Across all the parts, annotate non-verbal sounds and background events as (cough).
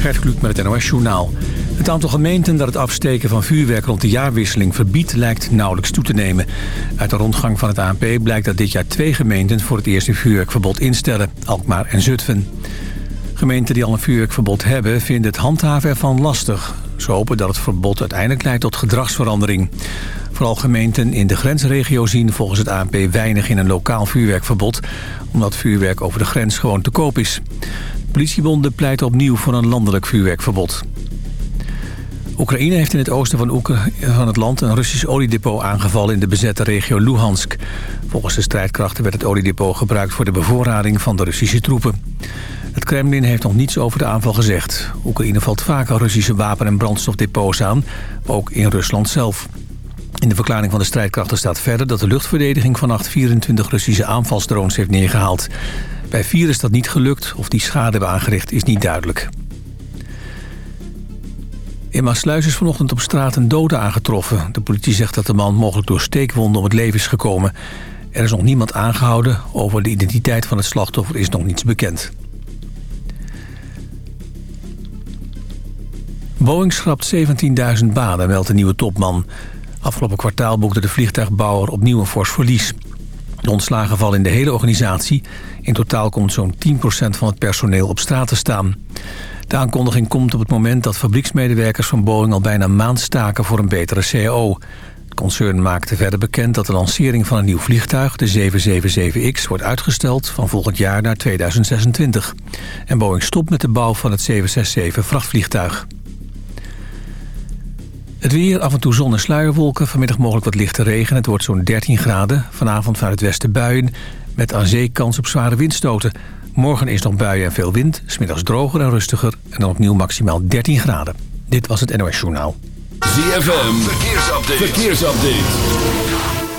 Gert Kluk met het NOS Journaal. Het aantal gemeenten dat het afsteken van vuurwerk rond de jaarwisseling verbiedt... lijkt nauwelijks toe te nemen. Uit de rondgang van het ANP blijkt dat dit jaar twee gemeenten... voor het eerst een vuurwerkverbod instellen, Alkmaar en Zutphen. Gemeenten die al een vuurwerkverbod hebben... vinden het handhaven ervan lastig. Ze hopen dat het verbod uiteindelijk leidt tot gedragsverandering. Vooral gemeenten in de grensregio zien volgens het ANP weinig in een lokaal vuurwerkverbod... omdat vuurwerk over de grens gewoon te koop is. Politiebonden pleiten opnieuw voor een landelijk vuurwerkverbod. Oekraïne heeft in het oosten van, het land een Russisch oliedepot aangevallen in de bezette regio Luhansk. Volgens de strijdkrachten werd het oliedepot gebruikt voor de bevoorrading van de Russische troepen. Het Kremlin heeft nog niets over de aanval gezegd. Oekraïne valt vaker Russische wapen- en brandstofdepots aan, ook in Rusland zelf. In de verklaring van de strijdkrachten staat verder dat de luchtverdediging vannacht 24 Russische aanvalsdrones heeft neergehaald. Bij vier is dat niet gelukt. Of die schade hebben aangericht is niet duidelijk. In Maasluis is vanochtend op straat een dode aangetroffen. De politie zegt dat de man mogelijk door steekwonden om het leven is gekomen. Er is nog niemand aangehouden. Over de identiteit van het slachtoffer is nog niets bekend. Boeing schrapt 17.000 banen, meldt de nieuwe topman. Afgelopen kwartaal boekte de vliegtuigbouwer opnieuw een fors verlies. De ontslagen vallen in de hele organisatie. In totaal komt zo'n 10% van het personeel op straat te staan. De aankondiging komt op het moment dat fabrieksmedewerkers van Boeing al bijna een maand staken voor een betere CAO. Het concern maakte verder bekend dat de lancering van een nieuw vliegtuig, de 777X, wordt uitgesteld van volgend jaar naar 2026. En Boeing stopt met de bouw van het 767 vrachtvliegtuig. Het weer, af en toe zon en sluierwolken. Vanmiddag mogelijk wat lichte regen. Het wordt zo'n 13 graden. Vanavond vanuit het westen buien. Met aan zee kans op zware windstoten. Morgen is nog buien en veel wind. Smiddags droger en rustiger. En dan opnieuw maximaal 13 graden. Dit was het NOS Journaal. ZFM, verkeersupdate. verkeersupdate.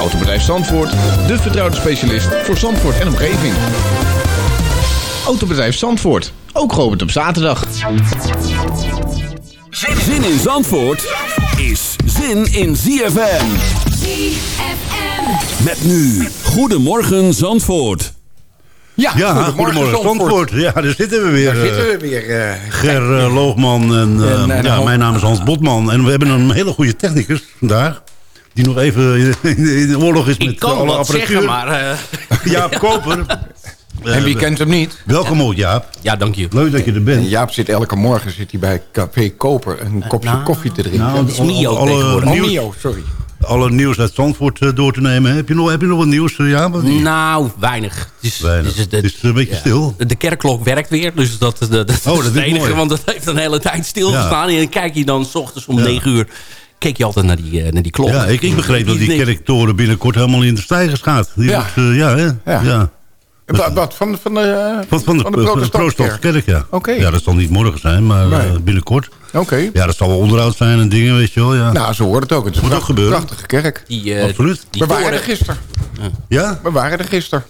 Autobedrijf Zandvoort, de vertrouwde specialist voor Zandvoort en omgeving. Autobedrijf Zandvoort, ook geopend op zaterdag. Zin in Zandvoort is zin in ZFM. ZFM. Met nu, Goedemorgen Zandvoort. Ja, Ja, goedemorgen, goedemorgen Zandvoort. Ja, daar zitten we weer. Daar eh, zitten we weer. eh, Ger eh, Loogman en, eh, En, eh, ja, mijn naam is Hans Botman. En we hebben een hele goede technicus vandaag. Die nog even (laughs) in de, oorlog is met ik kan alle wat apparatuur. zeggen, maar... eh, (laughs) Jaap Koper. (laughs) en wie kent hem niet? Welkom ook Jaap. Ja, dank je. Leuk dat je er bent. Jaap zit elke morgen zit hij bij Café Koper een kopje nou, koffie te drinken. Nou, is Mio alle, tegenwoordig. oh, nieuws, Mio, sorry. alle nieuws uit Zandvoort eh, door te nemen. Heb je nog, heb je nog wat nieuws, eh, Jaap? Nou, weinig. Het is, Weinig. het is, Het is een beetje stil. De kerkklok werkt weer, dus dat, dat, dat, dat is het enige. mooi. Want dat heeft een hele tijd stilgestaan. En dan kijk je dan s ochtends om Ja. 9 uur... keek je altijd naar die, eh, naar die klok. Ja, ik, ik begreep dat die kerktoren binnenkort helemaal in de stijgers gaat. Die Ja. wordt, eh, ja, hè? Ja. ja. Wat, wat, van, van de, Van, van de, van de protestantse kerk, ja. Oké. Ja, dat zal niet morgen zijn, maar Nee. eh, binnenkort. Oké. Ja, dat zal wel onderhoud zijn en dingen, weet je wel. Ja, Nou, zo hoort het ook. Het is Moet een ook pracht- gebeuren. prachtige kerk. Die, eh, Absoluut. die We waren er gisteren. Ja? We waren er gisteren.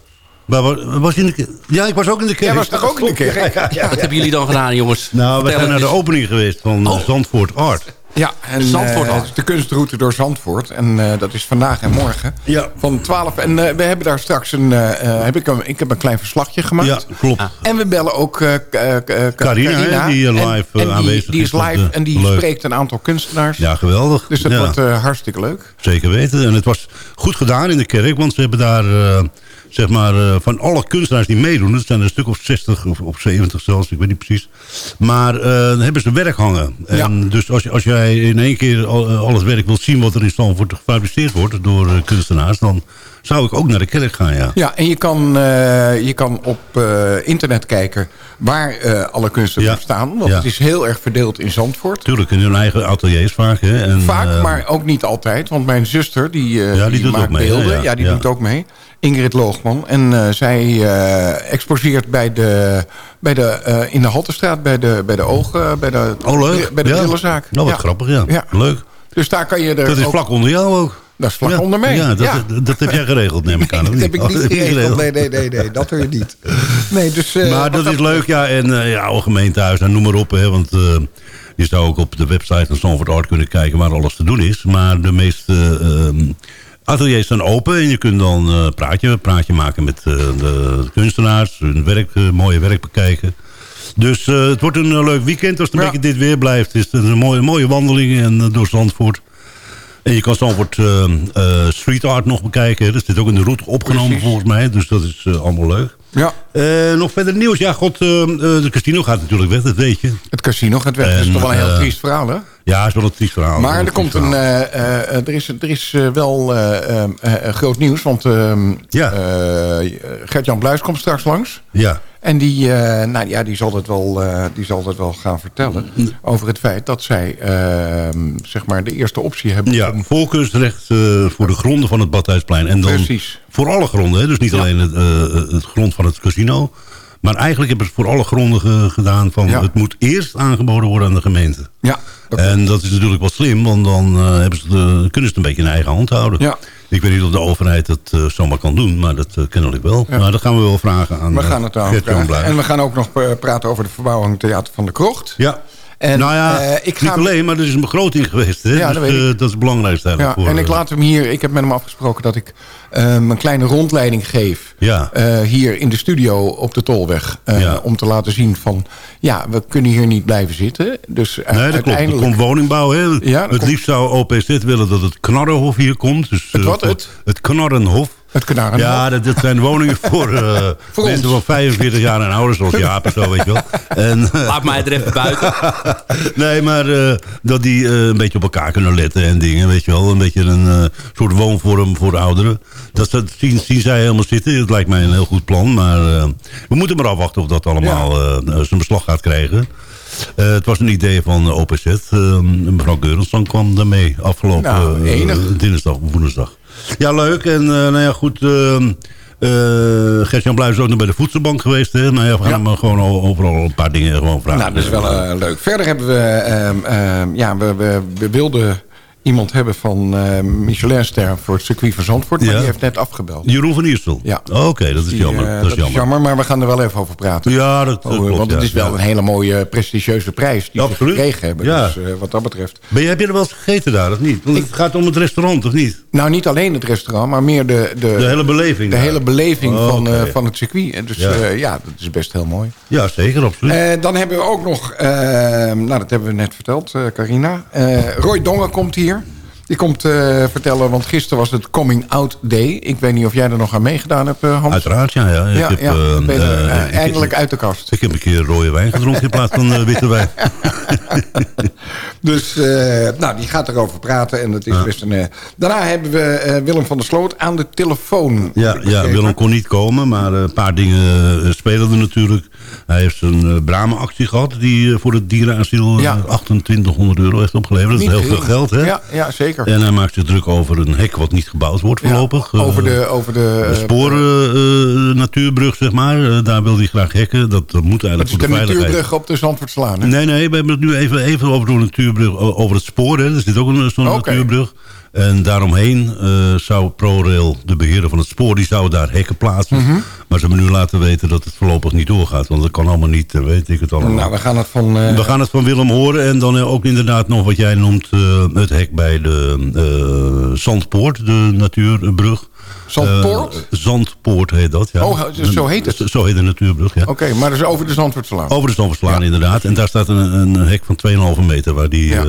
Maar wa- was je in de? Ja, ik was ook in de kerk. Jij was toch ook in de kerk? Wat hebben jullie dan gedaan, jongens? Nou, we zijn naar de opening geweest van Oh. Zandvoort Art. Ja, en Zandvoort eh, de kunstroute door Zandvoort. En eh, dat is vandaag en morgen. Ja. Van 12. En eh, we hebben daar straks een, heb ik, een... Ik heb een klein verslagje gemaakt. Ja, klopt. En we bellen ook Carina, die, eh, En- live, en, eh, die, aanwezig die is live en die leuk. spreekt een aantal kunstenaars. Ja, geweldig. Dus dat Ja, wordt hartstikke leuk. Zeker weten. En het was goed gedaan in de kerk, want ze hebben daar... eh, zeg maar, eh, van alle kunstenaars die meedoen... dat zijn er een stuk of 60 of, of 70 zelfs, ik weet niet precies... maar eh, dan hebben ze werk hangen. En dus als, als jij in één keer al, al het werk wilt zien... wat er in Stanford gefabriceerd wordt door eh, kunstenaars... dan zou ik ook naar de kerk gaan, ja. Ja, en je kan, eh, je kan op eh, internet kijken waar eh, alle kunsten Ja. staan. Want Ja. het is heel erg verdeeld in Zandvoort. Tuurlijk, in hun eigen ateliers vaak. Hè. En, Vaak, maar ook niet altijd. Want mijn zuster, die, Ja, die die, doet maakt ook mee, hè? beelden. Ja, die doet ook mee. Ingrid Loogman. En zij exposeert bij de, bij de, in de Haltestraat bij de, bij de ogen, bij de, Oh, leuk. bij de ja. brillenzaak. Nou, wat grappig, ja. Ja. Leuk. Dus daar kan je er Dat is ook- vlak onder jou ook. Dat is vlak Ja, onder mij. Ja, dat, Ja. Dat, dat heb jij geregeld, neem ik aan. Nee, (laughs) dat heb ik Oh, niet je geregeld. Nee, nee, nee, nee, dat weer niet. Nee, dus, eh, maar dat is leuk, ja. En eh, ja, oude gemeentehuis en noem maar op. Hè, want eh, je zou ook op de website van Stanford Art kunnen kijken waar alles te doen is. Maar de meeste ehm, ateliers zijn open. En je kunt dan praatje, praatje maken met de kunstenaars. Hun werk, mooie werk bekijken. Dus het wordt een leuk weekend als het een Ja. beetje dit weer blijft. Het is een mooie, mooie wandeling en, door Zandvoort. En je kan Zandvoort eh, eh, street art nog bekijken. Dat zit ook in de route opgenomen Precies. volgens mij. Dus dat is eh, allemaal leuk. Ja, nog verder nieuws. Ja, god, de casino gaat natuurlijk weg, dat weet je. het casino gaat weg. dat is toch wel een heel triest verhaal, hè? Ja, is wel een triest verhaal. Maar er komt een, er is, er is wel groot nieuws. Want ehm, Ja. Gert-Jan Bluis komt straks langs. Ja, En die, eh, nou, ja, die, zal het wel, eh, die zal het wel gaan vertellen. Over het feit dat zij ehm, zeg maar de eerste optie hebben. ja om- voorkeursrecht eh, voor de gronden van het Badhuisplein. En dan Precies. voor alle gronden, hè? dus niet Ja. alleen het, het grond van het casino. Maar eigenlijk hebben ze voor alle gronden ge- gedaan van... Ja. het moet eerst aangeboden worden aan de gemeente. Ja, dat En dat is natuurlijk wel slim, want dan hebben ze de, kunnen ze het een beetje in eigen hand houden. Ja. Ik weet niet of de overheid dat eh, zomaar kan doen, maar dat uh, kennelijk wel. Ja. Maar dat gaan we wel vragen aan we eh, gaan het aan vragen. En we gaan ook nog praten over de verbouwing Theater van de Krocht. Ja. En, nou ja, eh, ik ga niet alleen, maar er is een begroting geweest. Hè? Ja, dus, dat eh, dat is het belangrijkste Ja, eigenlijk. voor, en ik eh, laat hem hier, ik heb met hem afgesproken dat ik een kleine rondleiding geef. Ja. hier in de studio op de Tolweg. Ja. Om te laten zien van, ja, we kunnen hier niet blijven zitten. Dus Nee, dat klopt. Er uiteindelijk... komt woningbouw. Hè? Ja, het komt- liefst zou OPZ willen dat het Knarrenhof hier komt. Dus, Het wat? Het? Het Knarrenhof. Het. Ja, dat, dat zijn woningen voor, (laughs) eh, Voor mensen van 45 jaar en ouder, zoals Jaap en zo, weet je wel. En, eh, Laat mij er even buiten. (laughs) nee, maar eh, dat die eh, een beetje op elkaar kunnen letten en dingen, weet je wel. Een beetje een eh, soort woonvorm voor ouderen. Dat, dat zien, zien zij helemaal zitten. Het lijkt mij een heel goed plan, maar eh, we moeten maar afwachten of dat allemaal eh, zijn beslag gaat krijgen. Eh, het was een idee van OPZ. Eh, mevrouw Geurensson kwam daarmee afgelopen Nou, dinsdag of woensdag. Ja, leuk. En eh, nou ja, goed... eh, eh, Gert-Jan Bluis is ook nog bij de voedselbank geweest. Hè? Nou ja, we gaan Ja. hem gewoon overal een paar dingen gewoon vragen. Nou, dat is wel eh, leuk. Verder hebben we, ehm, ehm, ja, we, we, we wilden iemand hebben van uh, Michelinster voor het circuit van Zandvoort. Maar Ja. die heeft net afgebeld. Jeroen van Iersel? Ja. Oké, dat is Die, jammer. eh, dat is jammer. maar we gaan er wel even over praten. Ja, dat, dat Oh, klopt, want ja. het is wel een hele mooie, prestigieuze prijs die we absoluut. gekregen hebben. Ja. Dus eh, wat dat betreft. Ben je, heb je er wel eens gegeten daar, of niet? Want het gaat om het restaurant, of niet? Nou, niet alleen het restaurant, maar meer de, de, De hele beleving. de daar. hele beleving Oh, van, van het circuit. En dus Ja. dat is best heel mooi. Ja, zeker, absoluut. Dan hebben we ook nog, nou dat hebben we net verteld, Carina. Roy Dongen komt hier. Die komt eh, vertellen, want gisteren was het Coming Out Day. Ik weet niet of jij er nog aan meegedaan hebt, eh, Hans. Uiteraard, ja. ja. Ik ja, heb, ja. eh, er, ik- eindelijk uit de kast. Ik heb een keer rode wijn gedronken in plaats van witte wijn. (laughs) Dus nou, die gaat erover praten. En dat is best een, Daarna hebben we Willem van der Sloot aan de telefoon. Ja, heb ja. Willem kon niet komen, maar een paar dingen spelen er natuurlijk. Hij heeft een Bramen-actie gehad die voor het dierenasiel eh, Ja. 2800 euro heeft opgeleverd. Dat is heel veel geld, hè? Ja, ja zeker. En hij maakt zich druk over een hek wat niet gebouwd wordt Ja, voorlopig. over Eh, de, over de, de eh, sporen eh, natuurbrug, zeg maar. Daar wil hij graag hekken. Dat moet eigenlijk is voor de de veiligheid. natuurbrug op de Zandvoortslaan. hè? Nee, nee, we hebben het nu even, even over de natuurbrug, over het spoor. Hè. Er zit ook een zo'n Oké. natuurbrug. En daaromheen eh, zou ProRail, de beheerder van het spoor, die zou daar hekken plaatsen. Mhm. Maar ze hebben nu laten weten dat het voorlopig niet doorgaat. Want dat kan allemaal niet, eh, weet ik het allemaal. Nou, we gaan het van... eh, We gaan het van Willem horen. En dan ook inderdaad nog wat jij noemt het hek bij de Zandpoort, de natuurbrug. Zandpoort? Zandpoort heet dat, ja. Oh, zo heet het? Zo heet de natuurbrug, ja. Oké, maar dat is over de Zandvoortslaan. Over de Stamverslaan inderdaad. En daar staat een, een hek van 2,5 meter waar die Ja.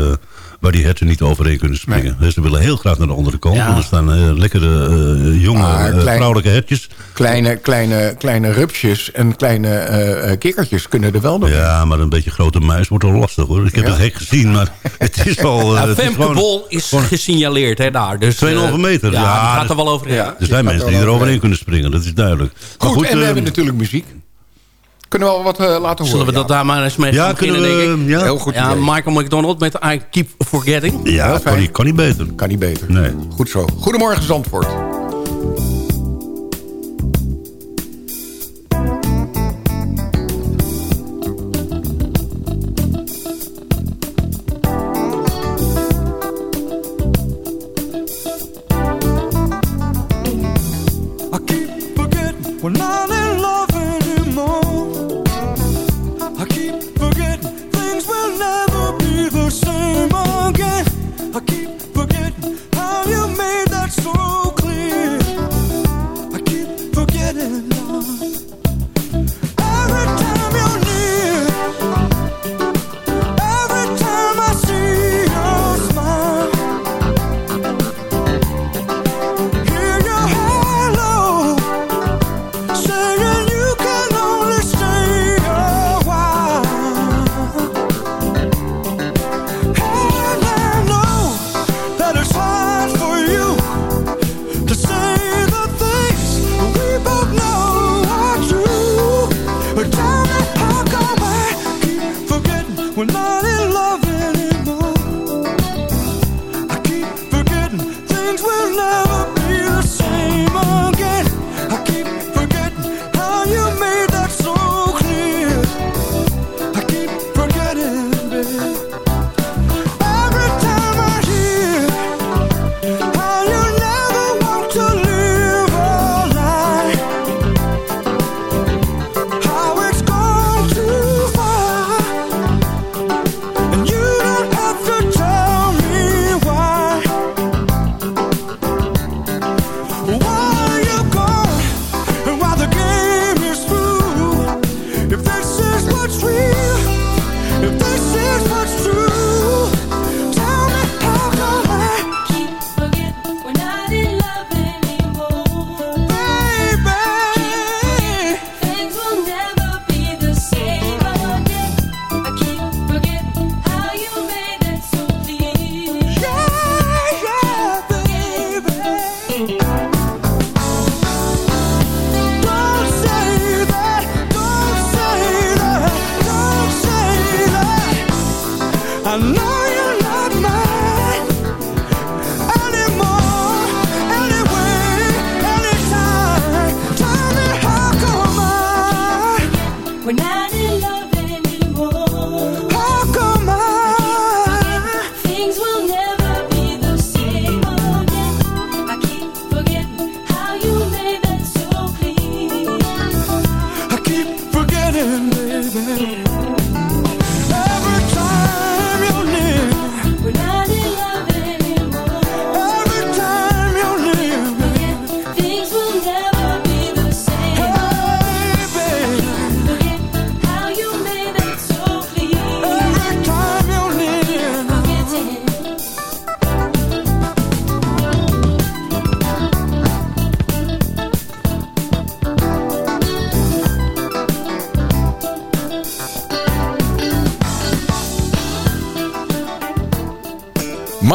Waar die herten niet overheen kunnen springen. Dus ze willen heel graag naar de andere kant. Ja. Want er staan eh, lekkere eh, jonge Maar eh, klein- vrouwelijke hertjes. Kleine, kleine, kleine rupsjes en kleine eh, eh, kikkertjes kunnen er wel door. Ja, maar een beetje grote muis wordt wel lastig hoor. Ik heb Ja. het hek gezien, maar (laughs) het is wel... eh, Nou, het is gewoon- Bol is gesignaleerd hè, daar. Dus, 2,5 eh, meter, Ja, gaat er wel overheen. Ja. Er zijn mensen die er overheen kunnen springen, dat is duidelijk. Goed, en we eh, hebben natuurlijk muziek. Kunnen we al wat eh, laten horen? Zullen we dat Ja. daar maar eens mee Ja, beginnen, denk ik? Ja, Heel goed Ja, idee. Michael McDonald met I Keep Forgetting. ja kan, niet, kan niet beter. Kan niet beter. Nee. Goed zo. Goedemorgen Zandvoort.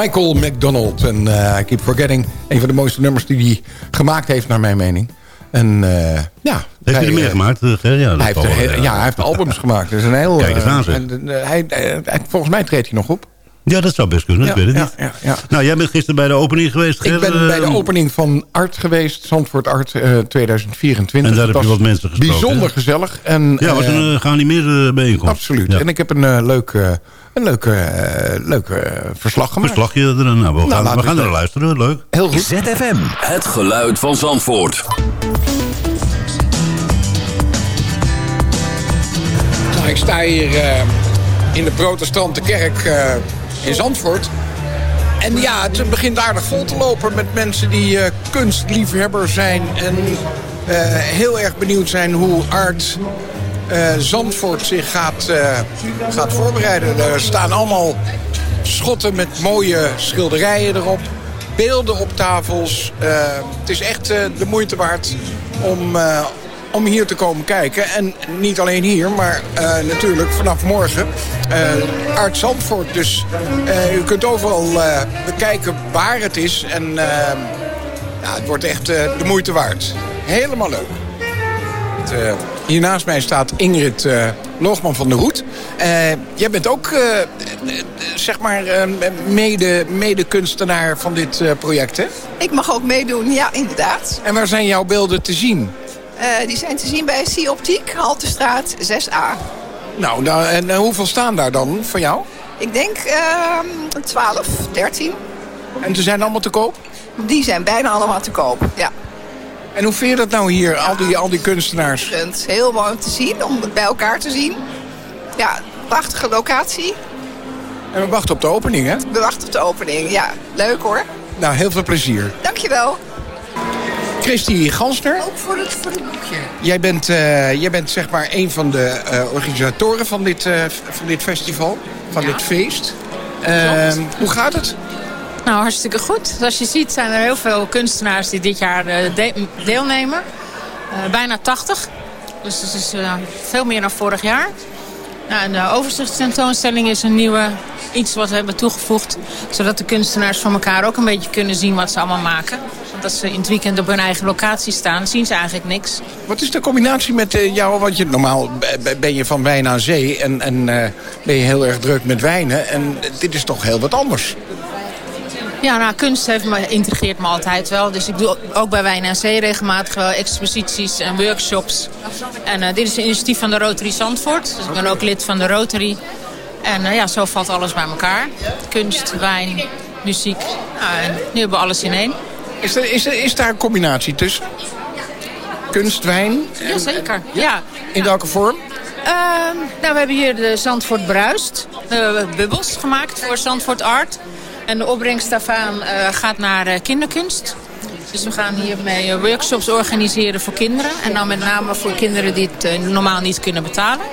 Michael McDonald. En I Keep Forgetting. Een van de mooiste nummers die hij gemaakt heeft, naar mijn mening. En eh, ja. Heeft hij er meer eh, gemaakt? Ja, Hij heeft, ja, hij heeft albums (laughs) gemaakt. Dat is een heel, Kijk eens aan, en, hij, hij- volgens mij treedt hij nog op. Ja, dat zou best kunnen, Ja, ik weet het ja, niet. ja, ja. Nou, jij bent gisteren bij de opening geweest, Ger. Ik ben bij de opening van Art geweest. Zandvoort Art eh, 2024. En daar heb je wat mensen gesproken, Bijzonder hè? gezellig. En, Ja, was een uh, geanimeerde bijeenkomst. Absoluut. En ik heb een leuk, een leuk, eh, leuk eh, verslag gemaakt. Verslagje er. Nou, we gaan, laten we gaan er luisteren. Leuk. Heel goed. ZFM. Het geluid van Zandvoort. Nou, ik sta hier eh, in de protestante kerk eh, in Zandvoort. En ja, het begint aardig vol te lopen met mensen die eh, kunstliefhebber zijn... en eh, heel erg benieuwd zijn hoe Art Zandvoort zich gaat, eh, gaat voorbereiden. Er staan allemaal schotten met mooie schilderijen erop. Beelden op tafels. Eh, het is echt eh, de moeite waard om, eh, om hier te komen kijken. En niet alleen hier, maar eh, natuurlijk vanaf morgen uh, Art Zandvoort. Dus eh, u kunt overal eh, bekijken waar het is. En eh, ja, het wordt echt eh, de moeite waard. Helemaal leuk. Het, eh, hier naast mij staat Ingrid eh, Loogman van der Hoed. Eh, jij bent ook, eh, zeg maar, eh, mede, mede-kunstenaar van dit project, hè? Ik mag ook meedoen, ja, inderdaad. En waar zijn jouw beelden te zien? Die zijn te zien bij C Optiek, Haltestraat 6A. Nou, nou en hoeveel staan daar dan voor jou? Ik denk ehm 12, 13. En ze zijn allemaal te koop? Die zijn bijna allemaal te koop, ja. En hoe vind je dat nou hier, al die, al die kunstenaars? Het is heel mooi om te zien, om het bij elkaar te zien. Ja, prachtige locatie. En we wachten op de opening, hè? We wachten op de opening, ja. Leuk hoor. Nou, heel veel plezier. Dankjewel. Christy Gansner, Ook voor het, voor het boekje. jij bent, eh, jij bent zeg maar een van de eh, organisatoren van dit, eh, van dit festival, van dit feest. Eh, hoe gaat het? Nou, hartstikke goed. Zoals je ziet zijn er heel veel kunstenaars die dit jaar eh, de- deelnemen. Eh, bijna 80. Dus het is eh, veel meer dan vorig jaar. Nou, en de overzichtstentoonstelling is een nieuwe iets wat we hebben toegevoegd. Zodat de kunstenaars van elkaar ook een beetje kunnen zien wat ze allemaal maken. Want als ze in het weekend op hun eigen locatie staan, zien ze eigenlijk niks. Wat is de combinatie met jou? Want je, normaal ben je van wijn aan zee en, en ben je heel erg druk met wijnen. En dit is toch heel wat anders. Ja, nou, kunst heeft me, intrigeert me altijd wel. Dus ik doe ook bij Wijn en Zee regelmatig wel exposities en workshops. En eh, dit is een initiatief van de Rotary Zandvoort. Dus ik ben ook lid van de Rotary. En eh, ja, zo valt alles bij elkaar. Kunst, wijn, muziek. Nou, en nu hebben we alles in één. Is, er, is, er, is daar een combinatie tussen? Kunst, wijn? Jazeker, ja. In welke vorm? Ehm, nou, we hebben hier de Zandvoort Bruist. De bubbels gemaakt voor Zandvoort Art. En de opbrengst daarvan eh, gaat naar eh, kinderkunst. Dus we gaan hiermee eh, workshops organiseren voor kinderen. En dan met name voor kinderen die het normaal niet kunnen betalen.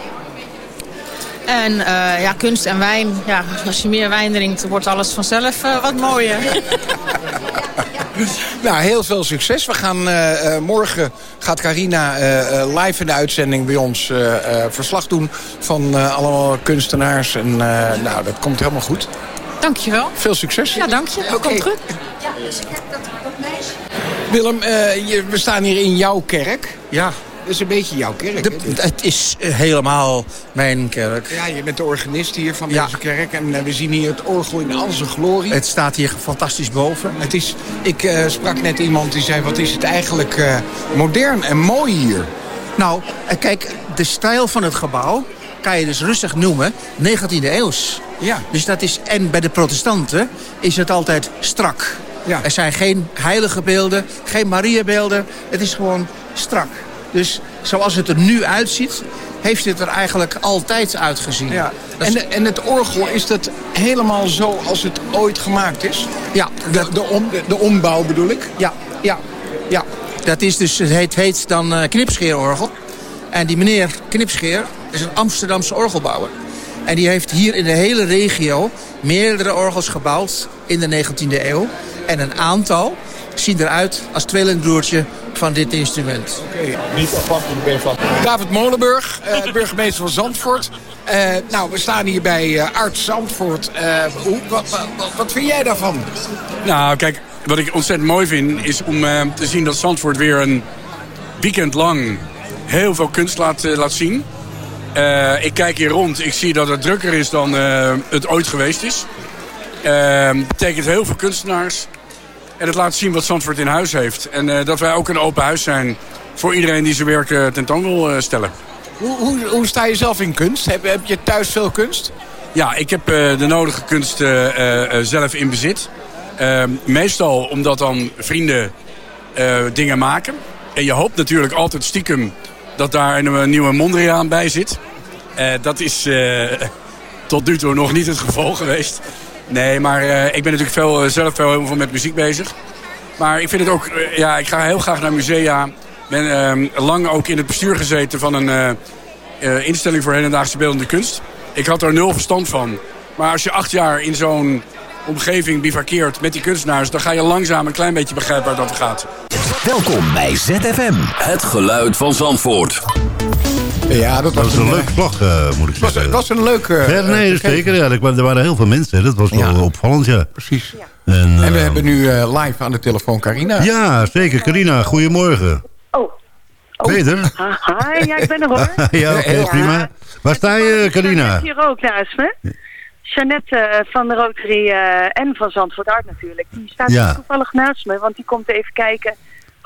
En ja, kunst en wijn. Ja, als je meer wijn drinkt, wordt alles vanzelf wat mooier. (laughs) Nou, heel veel succes. We gaan, morgen gaat Carina live in de uitzending bij ons verslag doen van allemaal kunstenaars. En nou, dat komt helemaal goed. Dankjewel. Veel succes. Ja, dank je. Oké. Komt goed. Willem, eh, je, we staan hier in jouw kerk. Ja, Dat is een beetje jouw kerk. de- het is eh, helemaal mijn kerk. Ja, je bent de organist hier van Ja. deze kerk. En eh, we zien hier het orgel in al zijn glorie. Het staat hier fantastisch boven. Het is, ik eh, sprak net iemand die zei, wat is het eigenlijk eh, modern en mooi hier. Nou, kijk, de stijl van het gebouw kan je dus rustig noemen 19e eeuws. Ja. Dus dat is, en bij de protestanten is het altijd strak. Ja. Er zijn geen heilige beelden, geen Mariabeelden. Het is gewoon strak. Dus zoals het er nu uitziet, heeft het er eigenlijk altijd uitgezien. Ja. En, de- en het orgel, is dat helemaal zo als het ooit gemaakt is? ja, De, de, om, de, de ombouw bedoel ik? Ja, ja, ja. Dat is dus, het heet, heet dan eh, knipscheerorgel. En die meneer Knipscheer is een Amsterdamse orgelbouwer. En die heeft hier in de hele regio meerdere orgels gebouwd in de 19e eeuw. En een aantal zien eruit als tweelingbroertje van dit instrument. Niet afhankelijk ben van... David Molenburg, eh, burgemeester van Zandvoort. Eh, nou, we staan hier bij eh Art Zandvoort. Eh, hoe, wat, wat, vind jij daarvan? Nou, kijk, wat ik ontzettend mooi vind is om eh, te zien dat Zandvoort weer een weekend lang heel veel kunst laat, eh, laat zien. Eh, ik kijk hier rond, ik zie dat het drukker is dan eh, het ooit geweest is. Eh, betekent heel veel kunstenaars. En het laat zien wat Zandvoort in huis heeft. En dat wij ook een open huis zijn voor iedereen die zijn werk tentoon wil stellen. Hoe, hoe, hoe sta je zelf in kunst? Heb, heb je thuis veel kunst? Ja, ik heb de nodige kunst zelf in bezit. Eh, meestal omdat dan vrienden dingen maken. En je hoopt natuurlijk altijd stiekem dat daar een, nieuwe Mondriaan bij zit. Eh, dat is eh, tot nu toe nog niet het geval geweest. Nee, maar eh, ik ben natuurlijk veel, zelf veel, heel veel met muziek bezig. Maar ik vind het ook, ja, ik ga heel graag naar musea. Ik ben eh, lang ook in het bestuur gezeten van een instelling voor hedendaagse beeldende kunst. Ik had er nul verstand van. Maar als je acht jaar in zo'n omgeving bivakkeert met die kunstenaars... dan ga je langzaam een klein beetje begrijpen waar over gaat. Welkom bij ZFM. Het geluid van Zandvoort. Ja, dat was, Dat was een leuk vlag, eh, moet ik was, zeggen. was een leuke... Ja, nee, dat is zeker. Ja, er, er waren heel veel mensen. Dat was wel opvallend, ja. Precies. En, En we eh, hebben nu eh, live aan de telefoon Carina. Ja, zeker. Carina, goedemorgen. Oh. Beter? Hi, ja, ik ben er hoor. (laughs) ja, oké, prima. Waar sta je, Carina? Jeannette hier ook naast me. Jeannette eh, van de Rotary eh, en van Zandvoort Art natuurlijk. Die staat Ja. toevallig naast me, want die komt even kijken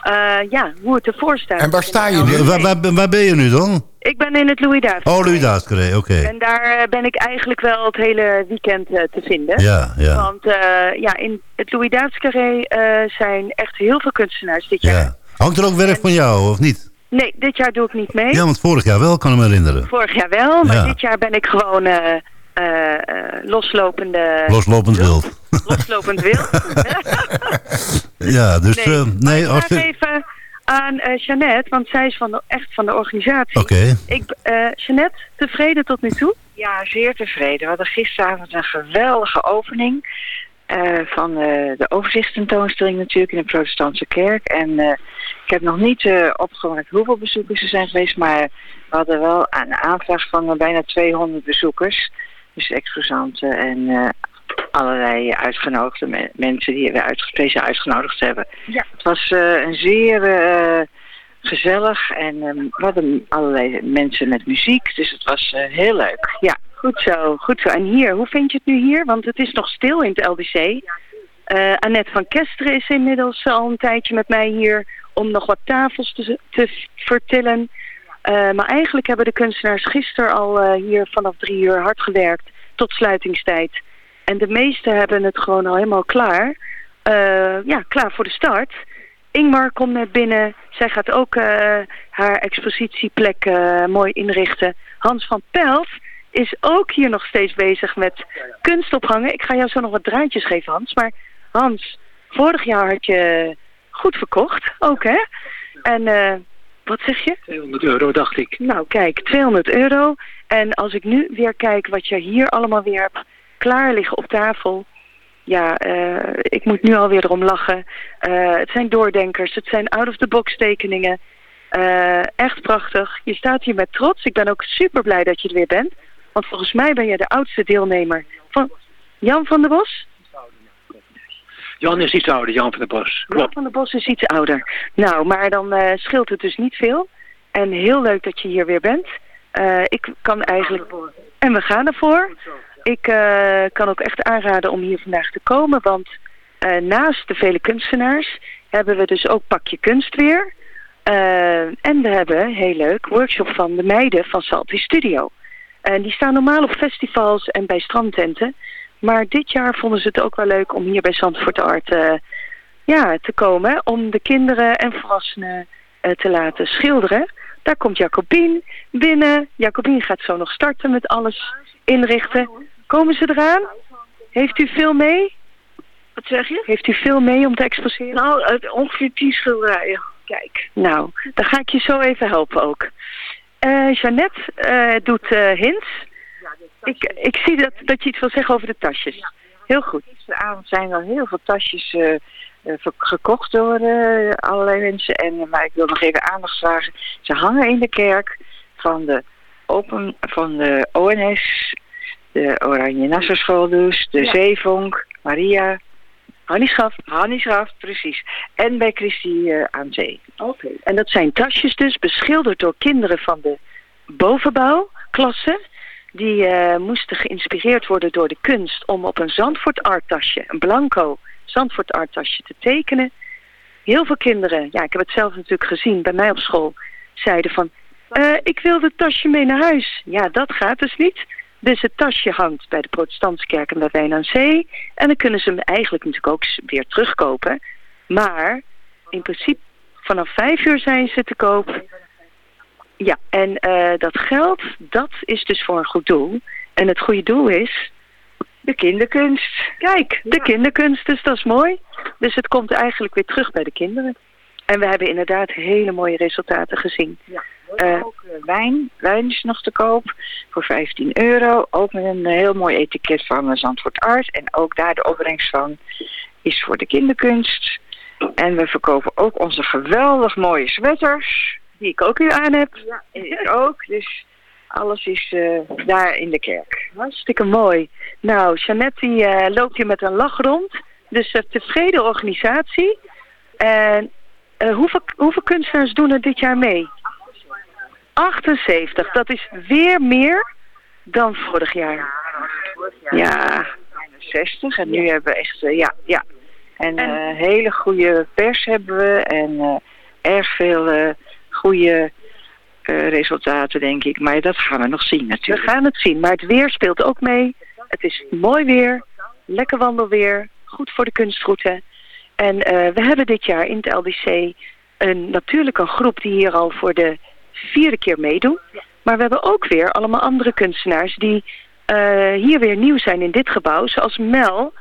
eh, ja, hoe het ervoor staat. En waar sta je nu? Waar, waar, waar ben je nu dan? Ik ben in het Louis. Oh, Louis oké. En daar eh, ben ik eigenlijk wel het hele weekend eh, te vinden. Ja, ja. Want eh, ja, in het Louis Carré eh, zijn echt heel veel kunstenaars dit jaar. ja. Hangt er ook werk van jou, of niet? Nee, dit jaar doe ik niet mee. Ja, want vorig jaar wel, kan ik me herinneren. Vorig jaar wel, maar Ja. dit jaar ben ik gewoon eh, loslopende... Loslopend wild. Loslopend wild. (laughs) Ja, dus Nee, eh, nee, als Vraag je... even aan eh Jeannette, want zij is van de, echt van de organisatie. Oké. Ik, eh Jeannette, tevreden tot nu toe? Ja, zeer tevreden. We hadden gisteravond een geweldige opening eh, van eh, de overzichtstentoonstelling natuurlijk in de protestantse kerk. En eh, ik heb nog niet eh, opgemerkt hoeveel bezoekers er zijn geweest, maar we hadden wel een aanvraag van bijna 200 bezoekers. Dus exposanten en eh, allerlei uitgenodigde me- mensen die we uit, speciaal uitgenodigd hebben. Ja. Het was eh, een zeer eh, gezellig en eh, we hadden allerlei mensen met muziek, dus het was eh, heel leuk. Ja. Goed zo, goed zo. En hier, hoe vind je het nu hier? Want het is nog stil in het LDC. Eh, Annette van Kesteren is inmiddels al een tijdje met mij hier om nog wat tafels te, te vertillen. Maar eigenlijk hebben de kunstenaars gisteren al hier vanaf drie uur hard gewerkt tot sluitingstijd. En de meesten hebben het gewoon al helemaal klaar. Eh, ja, klaar voor de start. Ingmar komt net binnen. Zij gaat ook eh, haar expositieplek eh, mooi inrichten. Hans van Pelt is ook hier nog steeds bezig met kunst ophangen. Ik ga jou zo nog wat draadjes geven, Hans. Maar Hans, vorig jaar had je goed verkocht, ook hè? En wat zeg je? 200 euro, dacht ik. Nou, kijk, 200 euro. En als ik nu weer kijk wat je hier allemaal weer hebt klaar liggen op tafel. Ja, eh, ik moet nu alweer erom lachen. Eh, het zijn doordenkers, het zijn out-of-the-box tekeningen. Eh, echt prachtig. Je staat hier met trots. Ik ben ook super blij dat je er weer bent. Want volgens mij ben je de oudste deelnemer van Jan van der Bos. Jan is iets ouder, Jan van der Bos. Jan van der Bos is iets ouder. Nou, maar dan eh, scheelt het dus niet veel. En heel leuk dat je hier weer bent. Ik kan eigenlijk... En we gaan ervoor. Ik eh, kan ook echt aanraden om hier vandaag te komen. Want eh, naast de vele kunstenaars hebben we dus ook Pakje Kunst weer. Eh, en we hebben, heel leuk, workshop van de meiden van Salty Studio. En die staan normaal op festivals en bij strandtenten. Maar dit jaar vonden ze het ook wel leuk om hier bij Zandvoort Art ja, te komen. Om de kinderen en volwassenen te laten schilderen. Daar komt Jacobien binnen. Jacobien gaat zo nog starten met alles inrichten. Komen ze eraan? Heeft u veel mee? Wat zeg je? Heeft u veel mee om te exposeren? Nou, ongeveer 10 schilderijen. Kijk, nou, dan ga ik je zo even helpen ook. Eh Jeannette eh, doet eh, hints. Ik, ik zie dat, dat je iets wil zeggen over de tasjes. Heel goed. Gisteravond zijn er heel veel tasjes gekocht door allerlei mensen. En, maar ik wil nog even aandacht vragen. Ze hangen in de kerk van de, open, van de ONS, de Oranje Nassau dus, de Ja. Zeevonk, Maria. Hannieschaf. Hannieschaf, precies. En bij Christie eh, aan Zee. Oké. En dat zijn tasjes dus beschilderd door kinderen van de bovenbouwklasse. Die eh, moesten geïnspireerd worden door de kunst om op een Zandvoort art tasje, een blanco Zandvoort art tasje te tekenen. Heel veel kinderen, ja ik heb het zelf natuurlijk gezien bij mij op school, zeiden van eh, ik wil het tasje mee naar huis. Ja, dat gaat dus niet. Dus het tasje hangt bij de protestantse kerk en bij Wijn aan Zee. En dan kunnen ze hem eigenlijk natuurlijk ook weer terugkopen. Maar in principe vanaf vijf uur zijn ze te koop. Ja, en eh, dat geld, dat is dus voor een goed doel. En het goede doel is de kinderkunst. Kijk, de kinderkunst, dus dat is mooi. Dus het komt eigenlijk weer terug bij de kinderen. En we hebben inderdaad hele mooie resultaten gezien. Eh, eh, wijn. Wijn is nog te koop voor 15 euro. Ook met een eh, heel mooi etiket van eh, Zandvoort Art. En ook daar de opbrengst van is voor de kinderkunst. En we verkopen ook onze geweldig mooie sweaters. Die ik ook weer aan heb. Ja, ik ook. Dus alles is daar in de kerk. Hartstikke mooi. Nou, Jeannette die, loopt hier met een lach rond. Dus een tevreden organisatie. En hoeveel, hoeveel kunstenaars doen er dit jaar mee? 78. Dat is weer meer dan vorig jaar. Ja, 60. En nu hebben we echt, eh, ja, ja. En, eh, hele goede pers hebben we. En eh, erg veel goede resultaten, denk ik. Maar dat gaan we nog zien natuurlijk. We gaan het zien. Maar het weer speelt ook mee. Het is mooi weer. Lekker wandelweer. Goed voor de kunstroute. En we hebben dit jaar in het LDC een, natuurlijk een groep die hier al voor de vierde keer meedoen. Maar we hebben ook weer allemaal andere kunstenaars die eh, hier weer nieuw zijn in dit gebouw. Zoals Mel.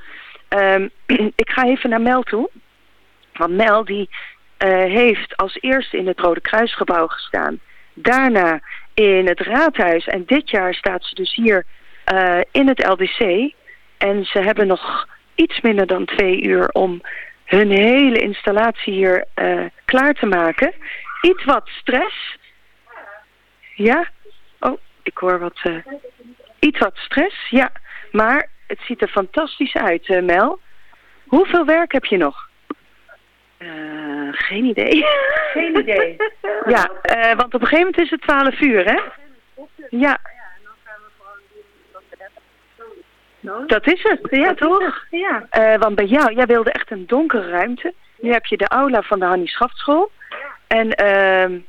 Ehm, (clears throat) ik ga even naar Mel toe. Want Mel die eh, heeft als eerste in het Rode Kruisgebouw gestaan. Daarna in het raadhuis. En dit jaar staat ze dus hier eh, in het LDC. En ze hebben nog iets minder dan twee uur om hun hele installatie hier klaar te maken. Iets wat stress. Ja? Oh, ik hoor wat... eh, iets wat stress, ja. Maar het ziet er fantastisch uit, eh, Mel. Hoeveel werk heb je nog? Eh, geen idee. (laughs) Geen idee. ja, eh, want op een gegeven moment is het 12 uur, hè? Ja. Dat is het, ja toch? Ja. Eh, want bij jou, jij wilde echt een donkere ruimte. Nu heb je de aula van de Hannie Schaftschool. En, ehm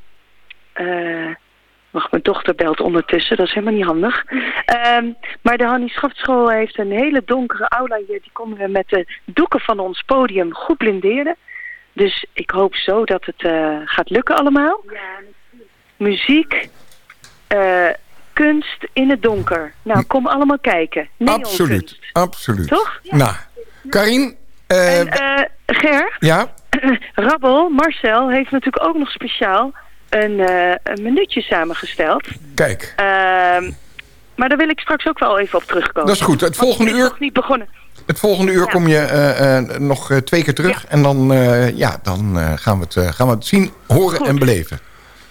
wacht, mijn dochter belt ondertussen, dat is helemaal niet handig. Ehm, maar de Hannie Schaftschool heeft een hele donkere aula hier. Die konden we met de doeken van ons podium goed blinderen. Dus ik hoop zo dat het eh, gaat lukken allemaal. Muziek, eh, kunst in het donker. Nou, kom allemaal kijken. Absoluut, absoluut. Toch? Nou, Karin, eh, En eh, Ger, ja, (clears throat) Rabbel, Marcel heeft natuurlijk ook nog speciaal een, eh, een minuutje samengesteld. kijk. Ehm, maar daar wil ik straks ook wel even op terugkomen. Dat is goed. Het volgende uur- nog niet begonnen. Het volgende uur kom je eh, eh, nog eh, twee keer terug. En dan, eh, ja, dan eh, gaan, we het, eh, gaan we het zien, horen en beleven.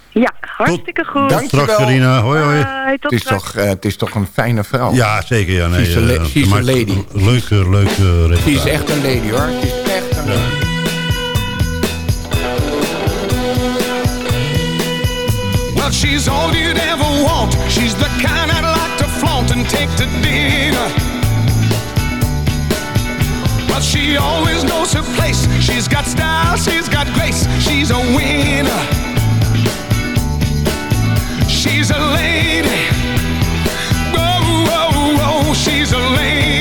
Ja, hartstikke goed. Dankjewel. Straks, Carina. Hoi, hoi. Het is, straks. toch, eh, het is toch een fijne vrouw. Ja, zeker. Ja, nee, She's a she's lady. Leuke, leuke. Die is echt een lady hoor. Die is echt een lady. She's all you'd ever want. She's the kind I'd like to flaunt and take to dinner. But she always knows her place. She's got style, she's got grace. She's a winner. She's a lady. Whoa, whoa, whoa, she's a lady.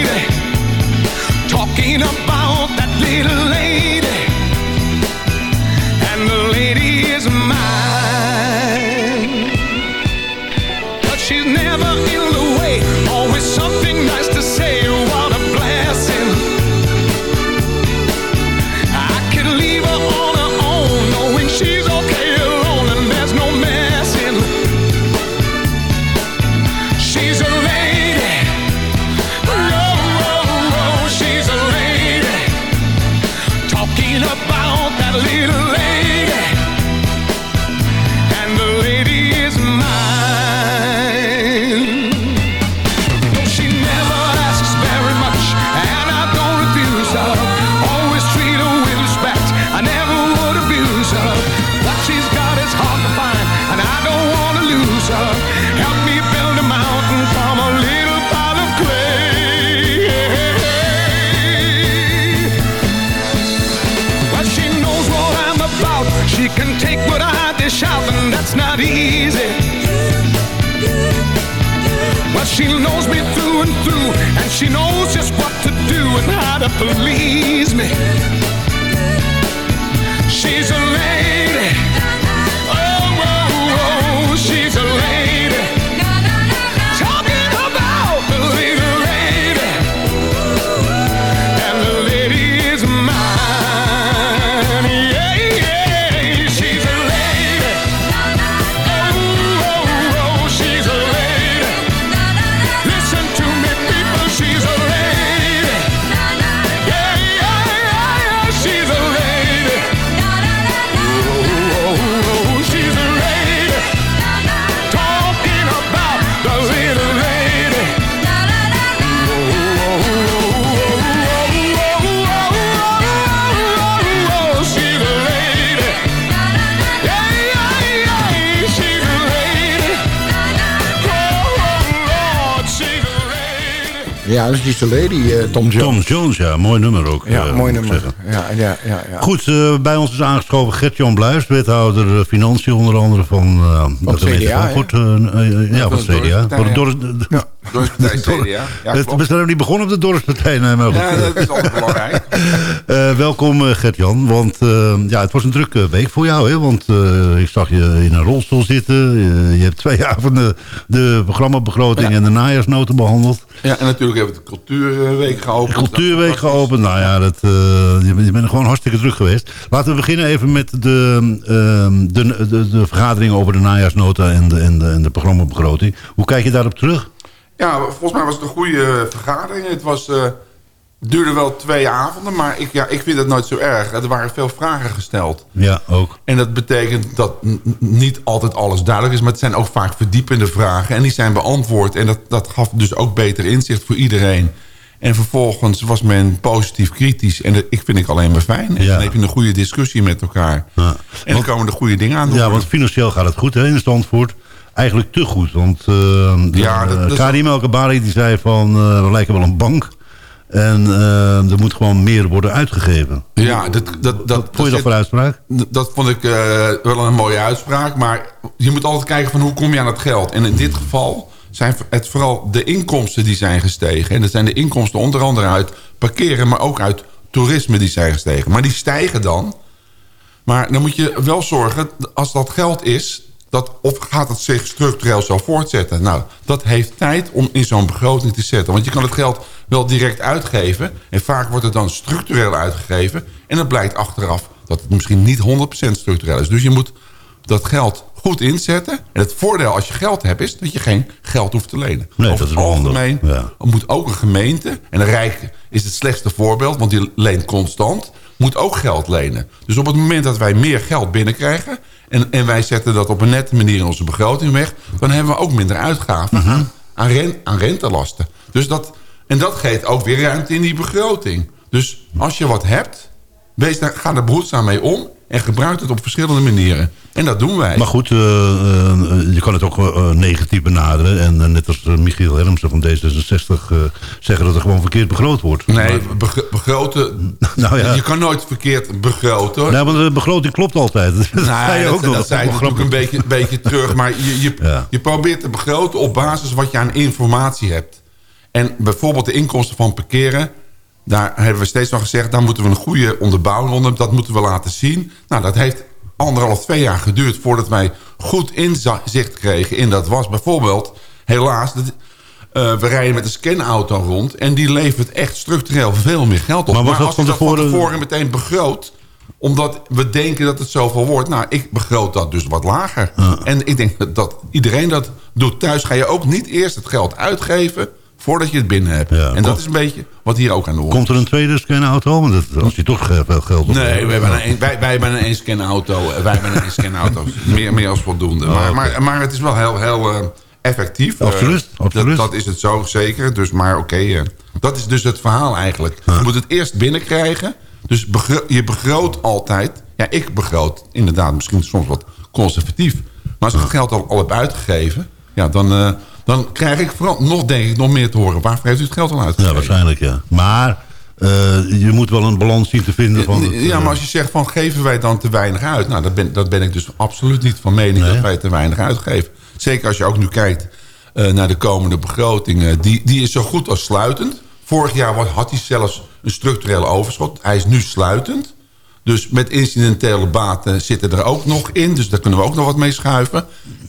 Ja, dat is die Lady, eh, Tom Jones. Tom Jones, ja. Mooi nummer ook. Ja, eh, mooi nummer. Ja, ja, ja, ja. Goed, eh, bij ons is aangeschoven Gert-Jan Bluis, wethouder Financiën onder andere van de het gemeente CDA, ja, van CDA. Van de Dorps- Dorpspartij CDA. Ja, klopt. we zijn nog niet begonnen op de dorpspartij. Nee, maar goed. Ja, dat is altijd belangrijk. (laughs) Eh, welkom eh, Gert-Jan, want eh, ja, het was een drukke week voor jou. Hè? Want eh, ik zag je in een rolstoel zitten. Je, hebt twee (laughs) avonden de programmabegroting en de najaarsnoten behandeld. Ja, en natuurlijk hebben we de Cultuurweek geopend. De cultuurweek geopend. Nou ja, dat, eh, je, bent- je bent gewoon hartstikke druk geweest. Laten we beginnen even met de, ehm, de, de, de vergadering over de najaarsnota en de, en de, en de programmabegroting. Hoe kijk je daarop terug? Ja, volgens mij was het een goede vergadering. Het was, eh, duurde wel twee avonden, maar ik, ja, ik vind het nooit zo erg. Er waren veel vragen gesteld. Ja, ook. En dat betekent dat niet altijd alles duidelijk is... maar het zijn ook vaak verdiepende vragen. En die zijn beantwoord. En dat, dat gaf dus ook beter inzicht voor iedereen. En vervolgens was men positief kritisch. En dat ik vind ik alleen maar fijn. En Ja. dan heb je een goede discussie met elkaar. Ja. En dan komen er goede dingen aan. Ja, want financieel gaat het goed hè, in Zandvoort. Eigenlijk te goed, want uh, Ja, dat- dat is- Karim El-Kabari die zei van eh, we lijken wel een bank. En eh, er moet gewoon meer worden uitgegeven. Ja, dat, dat, dat, Vond je dat voor uitspraak? Dat vond ik eh, wel een mooie uitspraak. Maar je moet altijd kijken van hoe kom je aan het geld. En in dit geval zijn het vooral de inkomsten die zijn gestegen. En dat zijn de inkomsten onder andere uit parkeren... maar ook uit toerisme die zijn gestegen. Maar die stijgen dan. Maar dan moet je wel zorgen, als dat geld is... Dat, of gaat het zich structureel zo voortzetten? Nou, dat heeft tijd om in zo'n begroting te zetten. Want je kan het geld wel direct uitgeven. En vaak wordt het dan structureel uitgegeven. En dan blijkt achteraf dat het misschien niet 100% structureel is. Dus je moet dat geld goed inzetten. En het voordeel als je geld hebt is dat je geen geld hoeft te lenen. Nee, Over dat is het algemeen Ja. moet ook een gemeente... en een Rijk is het slechtste voorbeeld, want die leent constant... moet ook geld lenen. Dus op het moment dat wij meer geld binnenkrijgen... en, en wij zetten dat op een nette manier in onze begroting weg... dan hebben we ook minder uitgaven Mhm. aan, aan, ren- aan rentelasten. Dus dat, en dat geeft ook weer ruimte in die begroting. Dus als je wat hebt, wees daar, ga er behoedzaam mee om... en gebruik het op verschillende manieren. En dat doen wij. Maar goed, eh, eh, je kan het ook eh, negatief benaderen. En net als Michiel Hermsen van D66 eh, zeggen dat er gewoon verkeerd begroot wordt. Nee, beg- begroten... (laughs) Nou ja. Je kan nooit verkeerd begroten. Nee, want de begroting klopt altijd. (laughs) Dat Nou, zei je dat, ook nog. dat zei natuurlijk een beetje, een beetje terug. Maar je, je, (laughs) je probeert te begroten op basis wat je aan informatie hebt. En bijvoorbeeld de inkomsten van parkeren... daar hebben we steeds nog gezegd... daar moeten we een goede onderbouwing onder... dat moeten we laten zien. Nou, dat heeft anderhalf, twee jaar geduurd... voordat wij goed inzicht kregen in dat was. Bijvoorbeeld, helaas... dat- eh, we rijden met een scanauto rond... en die levert echt structureel veel meer geld op. Maar was dat als van je dat van tevoren- tevoren meteen begroot omdat we denken dat het zoveel wordt. Nou, ik begroot dat dus wat lager. En ik denk dat- dat iedereen dat doet. Thuis ga je ook niet eerst het geld uitgeven... voordat je het binnen hebt. en dat is een beetje wat hier ook aan de orde Komt er een tweede scanauto? Want dat, als je toch ge- veel geld op Nee, we hebben een, wij, wij hebben een één scanauto. Eh, Wij hebben een één scanauto. (laughs) meer, meer als voldoende. Oh, maar, maar, maar het is wel heel, heel eh, effectief. Eh, Absoluut, absoluut. Dat, dat is het zo, zeker. Dus, maar oké, eh, dat is dus het verhaal eigenlijk. Je moet het eerst binnenkrijgen. Dus begro- je begroot altijd... Ja, ik begroot inderdaad misschien soms wat conservatief. Maar als ik het geld al, al heb uitgegeven... Ja, dan, eh, dan krijg ik vooral nog, denk ik, nog meer te horen. Waarvoor heeft u het geld al uitgegeven? Ja, waarschijnlijk ja. Maar eh, je moet wel een balans zien te vinden van... het, Ja, eh, maar als je zegt van geven wij dan te weinig uit... nou, dat ben, dat ben ik dus absoluut niet van mening dat wij te weinig uitgeven. Zeker als je ook nu kijkt eh, naar de komende begroting. eh, die, die is zo goed als sluitend. Vorig jaar had hij zelfs een structurele overschot. Hij is nu sluitend. Dus met incidentele baten zitten er ook nog in. Dus daar kunnen we ook nog wat mee schuiven.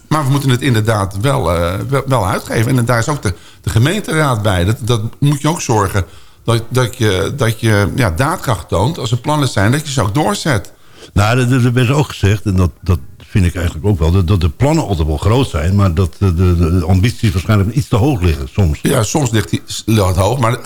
Maar we moeten het inderdaad wel, eh, wel, wel uitgeven. En daar is ook de, de gemeenteraad bij. Dat, dat moet je ook zorgen dat, dat je, dat je ja, daadkracht toont. Als er plannen zijn, dat je ze ook doorzet. Nou, er, er werd ook gezegd, en dat, dat vind ik eigenlijk ook wel... dat, dat de plannen altijd wel groot zijn... maar dat de, de, de ambities waarschijnlijk iets te hoog liggen soms. Ja, soms ligt hij ligt hoog, maar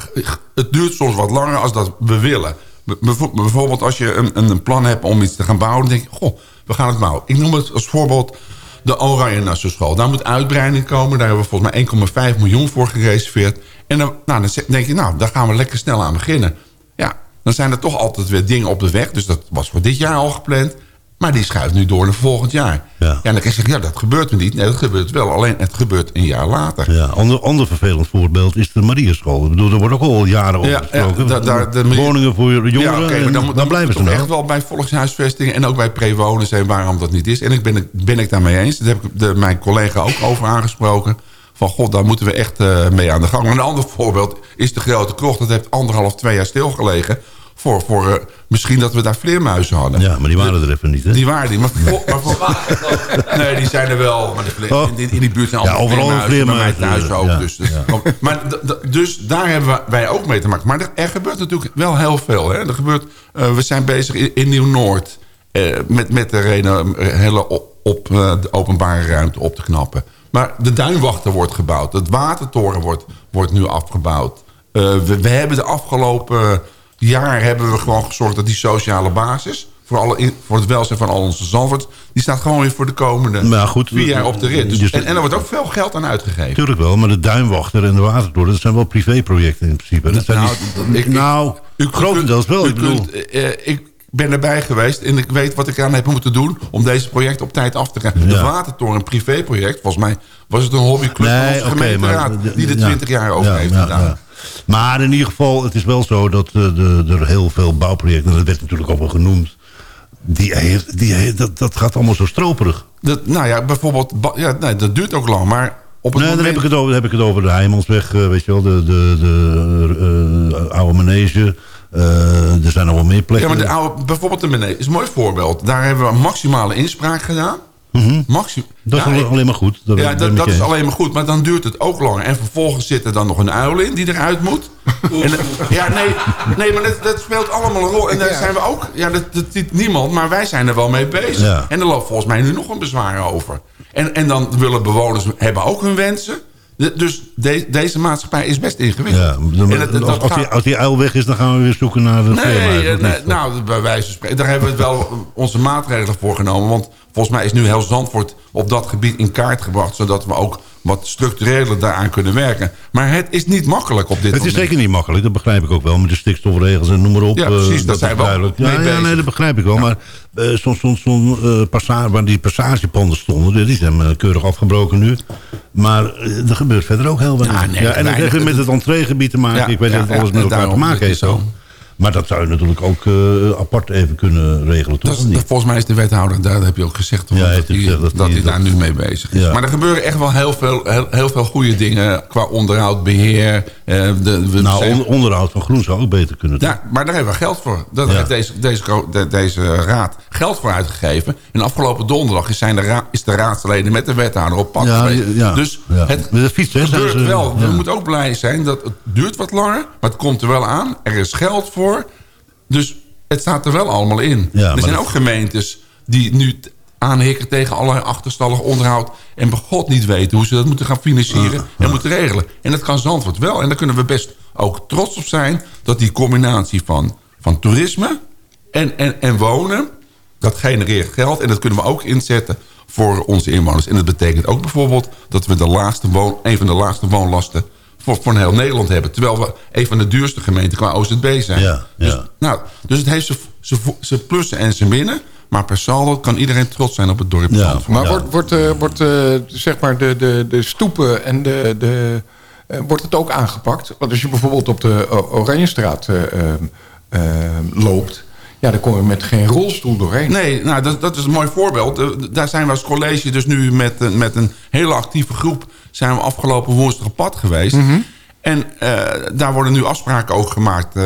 het duurt soms wat langer als dat we willen. Bijvo- Bijvoorbeeld als je een, een plan hebt om iets te gaan bouwen... dan denk je, goh, we gaan het bouwen. Ik noem het als voorbeeld de Oranje Nassau School. Daar moet uitbreiding komen. Daar hebben we volgens mij 1,5 miljoen voor gereserveerd. En dan, nou, dan denk je, nou, daar gaan we lekker snel aan beginnen. Ja, dan zijn er toch altijd weer dingen op de weg. Dus dat was voor dit jaar al gepland. Maar die schuift nu door naar volgend jaar. Ja. dan kan je zeggen, ja, dat gebeurt me niet. Nee, dat gebeurt wel. Alleen het gebeurt een jaar later. Ja, ander, ander vervelend voorbeeld is de Mariaschool. Ik bedoel, er wordt ook al jaren over gesproken. ja, da- daar- de- Woningen voor jongeren, Ja, en maar dan, dan, dan, blijven ze nog. echt wel bij volkshuisvestingen en ook bij prewonen zijn waarom dat niet is. En ik ben, het- ben ik daarmee eens. Daar heb ik de, mijn collega ook over aangesproken. Van god, daar moeten we echt eh, mee aan de gang. Een ander voorbeeld is de Grote Krocht. Dat heeft anderhalf, twee jaar stilgelegen. Voor, voor eh, misschien dat we daar vleermuizen hadden. Ja, maar die waren er even niet, hè? Die waren die. Maar, voor- maar voor- (laughs) nee, die zijn er wel. Maar de Oh. in, in die buurt zijn Ja, allemaal overal vleermuizen. Bij mij vleermuizen, thuis ook. ja, dus, dus, ja. (laughs) maar dus daar hebben we- wij ook mee te maken. Maar er, er gebeurt natuurlijk wel heel veel. Hè. Er gebeurt, eh, we zijn bezig in, in Nieuw-Noord. eh, met, met de reden, hele op, op eh, de openbare ruimte op te knappen. Maar de duinwachter wordt gebouwd. Het watertoren wordt, wordt nu afgebouwd. Eh, we, we hebben de afgelopen jaar hebben we gewoon gezorgd dat die sociale basis... voor, alle, voor het welzijn van al onze Zandvoort... die staat gewoon weer voor de komende Maar goed, vier jaar op de rit. Dus, dus- en, en er wordt ook veel geld aan uitgegeven. Tuurlijk wel, maar de Duinwachter en de Watertoren... dat zijn wel privéprojecten in principe. Dat zijn Nou, niet- ik- nou grotendeels wel. u ik bedoel, kunt, eh, ik ben erbij geweest en ik weet wat ik aan heb moeten doen... om deze project op tijd af te krijgen. De Ja. Watertoren, een privéproject, volgens mij was het een hobbyclub van Nee, onze oké, gemeenteraad... maar... die er ja, 20 jaar over ja, heeft ja, gedaan. Ja. Maar in ieder geval, het is wel zo dat eh, er heel veel bouwprojecten... en dat werd natuurlijk ook wel genoemd... Die, heeft- die, heeft- dat, dat gaat allemaal zo stroperig. Dat, nou ja, bijvoorbeeld... Ja, nee, dat duurt ook lang, maar... Op het Nee, dan moment- heb ik, het over, dan heb ik het over de Heijmansweg, eh, weet je wel, de, de, de eh, oude manege. Er zijn nog wel meer Ja, plekken. maar de oude, bijvoorbeeld de beneden is een mooi voorbeeld. Daar hebben we maximale inspraak gedaan. Mhm. Dat is Ja, alleen- maar goed. Dat ja, dat, dat is alleen maar goed. Maar dan duurt het ook langer. En vervolgens zit er dan nog een uil in die eruit moet. En, ja, nee, nee maar dat, dat speelt allemaal een rol. En daar Ja. zijn we ook... Ja, dat, dat ziet niemand, maar wij zijn er wel mee bezig. Ja. En er loopt volgens mij nu nog een bezwaar over. En, en dan willen bewoners hebben ook hun wensen. De- Dus de- deze maatschappij is best ingewikkeld. Ja, het- als, die, als die uil weg is, dan gaan we weer zoeken naar de Nee, eh, nee, nou, bij wijze van spreken. Daar hebben we wel (laughs) onze maatregelen voor genomen. Want volgens mij is nu heel Zandvoort op dat gebied in kaart gebracht... zodat we ook wat structureler daaraan kunnen werken. Maar het is niet makkelijk op dit Het is moment. zeker niet makkelijk, dat begrijp ik ook wel. Met de stikstofregels en noem maar op. Ja, eh, precies, is zijn we ook duidelijk. mee Ja, ja, bezig. nee, dat begrijp ik wel. Maar eh, zo'n zo'n zo'n, eh, passage, waar die passagepanden stonden... die zijn keurig afgebroken nu. Maar er gebeurt verder ook heel weinig. Ja, nee, en dat heeft met het entreegebied te maken. Ik weet dat het alles met elkaar te maken dat heeft. is zo. ook. Maar dat zou je natuurlijk ook eh, apart even kunnen regelen, toch? Dat volgens mij is de wethouder, daar heb je ook gezegd... Ja, dat gezegd dat dat hij daar nu mee bezig is. Ja. Maar er gebeuren echt wel heel veel, heel, heel veel goede dingen... qua onderhoud, beheer. eh, de, we nou, zijn- onderhoud van groen zou ook beter kunnen. toch? Ja, maar daar hebben we geld voor. Daar Ja. heeft deze, deze, de- deze raad geld voor uitgegeven. En afgelopen donderdag is, zijn de ra- is de raadsleden met de wethouder op pad Ja, geweest. ja, dus het de fiets, hè, gebeurt ze- wel. We moeten ook blij zijn dat het duurt wat langer. Maar het komt er wel aan. Er is geld voor. Dus het staat er wel allemaal in. Ja, er zijn dat- ook gemeentes die nu aanhikken tegen allerlei achterstallig onderhoud... en bij God niet weten hoe ze dat moeten gaan financieren en moeten regelen. En dat kan Zandvoort wel. En daar kunnen we best ook trots op zijn... dat die combinatie van, van toerisme en, en, en wonen... dat genereert geld en dat kunnen we ook inzetten voor onze inwoners. En dat betekent ook bijvoorbeeld dat we de laagste woon, een van de laagste woonlasten... Voor, voor heel Nederland hebben. Terwijl we een van de duurste gemeenten qua OZB zijn. Ja, Dus, ja. nou, dus het heeft zijn- plussen en zijn minnen. Maar per saldo kan iedereen trots zijn op het dorp Ja. Maar Ja. wordt, wordt, eh, wordt eh, zeg maar de, de, de stoepen en de, de, eh, wordt het ook aangepakt? Want als je bijvoorbeeld op de Oranjestraat loopt... Ja, dan kom je met geen rolstoel doorheen. Nee, nou, dat, dat is een mooi voorbeeld. Daar zijn we als college dus nu met, met een hele actieve groep... zijn we afgelopen woensdag op pad geweest. En eh, daar worden nu afspraken ook gemaakt... eh,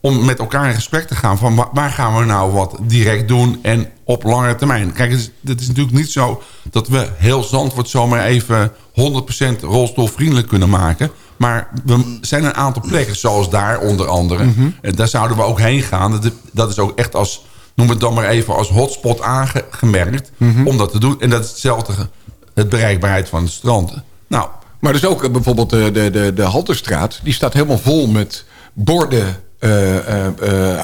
om met elkaar in gesprek te gaan... van wa- waar gaan we nou wat direct doen en op langere termijn. Kijk, het is, het is natuurlijk niet zo dat we heel Zandvoort zomaar even 100% rolstoelvriendelijk kunnen maken... Maar we zijn een aantal plekken, zoals daar onder andere. En daar zouden we ook heen gaan. Dat, dat is ook echt als, noem het dan maar even, als hotspot aangemerkt. Om dat te doen. En dat is hetzelfde, het bereikbaarheid van het strand. Nou, Maar dus ook eh, bijvoorbeeld de, de, de, de Halterstraat... die staat helemaal vol met borden, eh, eh, eh,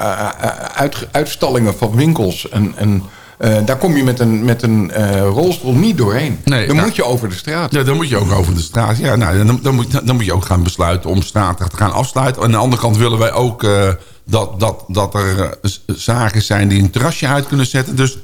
uit, uitstallingen van winkels. En, en eh, daar kom je met een, met een eh, rolstoel niet doorheen. Nee, dan nou- moet je over de straat. Ja, dan moet je ook over de straat. Ja, nou, dan, dan, moet, dan moet je ook gaan besluiten om straten te gaan afsluiten. Aan de andere kant willen wij ook eh, dat, dat, dat er eh, z- zaken zijn die een terrasje uit kunnen zetten. Dus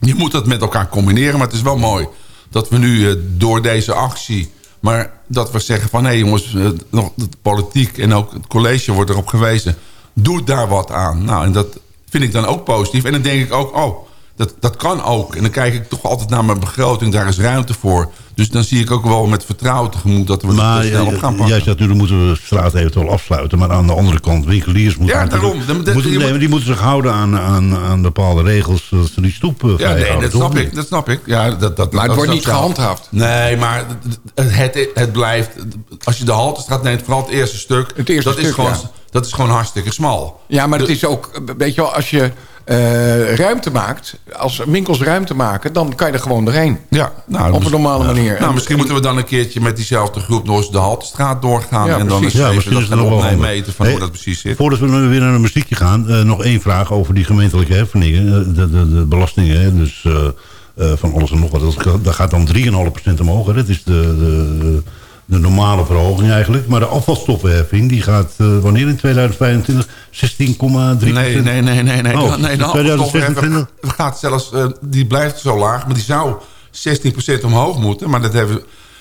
je moet dat met elkaar combineren. Maar het is wel mooi dat we nu eh, door deze actie... maar dat we zeggen van... hé jongens, eh, nog de politiek en ook het college wordt erop gewezen... doe daar wat aan. Nou, en dat vind ik dan ook positief. En dan denk ik ook, oh, dat, dat kan ook. En dan kijk ik toch altijd naar mijn begroting. Daar is ruimte voor. Dus dan zie ik ook wel met vertrouwen tegemoet... dat we Maar dat snel op gaan jij pakken. zegt natuurlijk moeten we de straat eventueel afsluiten. Maar aan de andere kant, winkeliers moeten... Ja, daarom. Dan- dat- moeten- je nee, moet- maar die moeten zich houden aan, aan, aan bepaalde regels. Zodat ze die stoep eh, Ja, vrij nee, houden, dat snap ik. Dat snap ik. Ja, dat, dat, Maar het dat wordt niet gehandhaafd. Nee, maar het, het, het blijft... Als je de Haltestraat neemt, vooral het eerste stuk... Het eerste dat, is gewoon, ja. dat is gewoon hartstikke smal. Ja, maar het is ook, weet je wel, als je eh, ruimte maakt, als winkels ruimte maken, dan kan je er gewoon doorheen. Ja, nou, Op een normale manier. Nou, En- misschien moeten we dan een keertje met diezelfde groep eens de Haltestraat doorgaan. Ja, en dan precies. Ja, even misschien dat gaan opnemen van Hey, hoe dat precies zit. Voordat we weer naar een muziekje gaan, eh, nog één vraag over die gemeentelijke heffingen. eh, de, de, de belastingen, hè, dus eh, eh, van alles en nog wat. Dat, gaat- dat gaat dan 3,5% omhoog. Hè. Dat is de, de, de normale verhoging eigenlijk. Maar de afvalstoffenheffing, die gaat eh, wanneer in 2025? 16,3%? Nee, nee, nee, nee. nee. Oh, nee de 2026? afvalstoffen gaat zelfs, eh, die blijft zo laag, maar die zou 16% omhoog moeten. Maar dat hebben,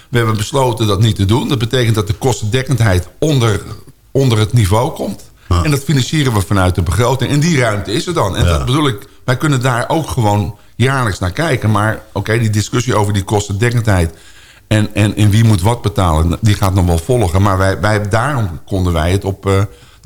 we hebben besloten dat niet te doen. Dat betekent dat de kostendekkendheid onder, onder het niveau komt. En dat financieren we vanuit de begroting. En die ruimte is er dan. En dat bedoel ik, wij kunnen daar ook gewoon jaarlijks naar kijken. Maar oké, die discussie over die kostendekkendheid... En, en, en wie moet wat betalen, die gaat nog wel volgen. Maar wij, wij, daarom konden wij het op eh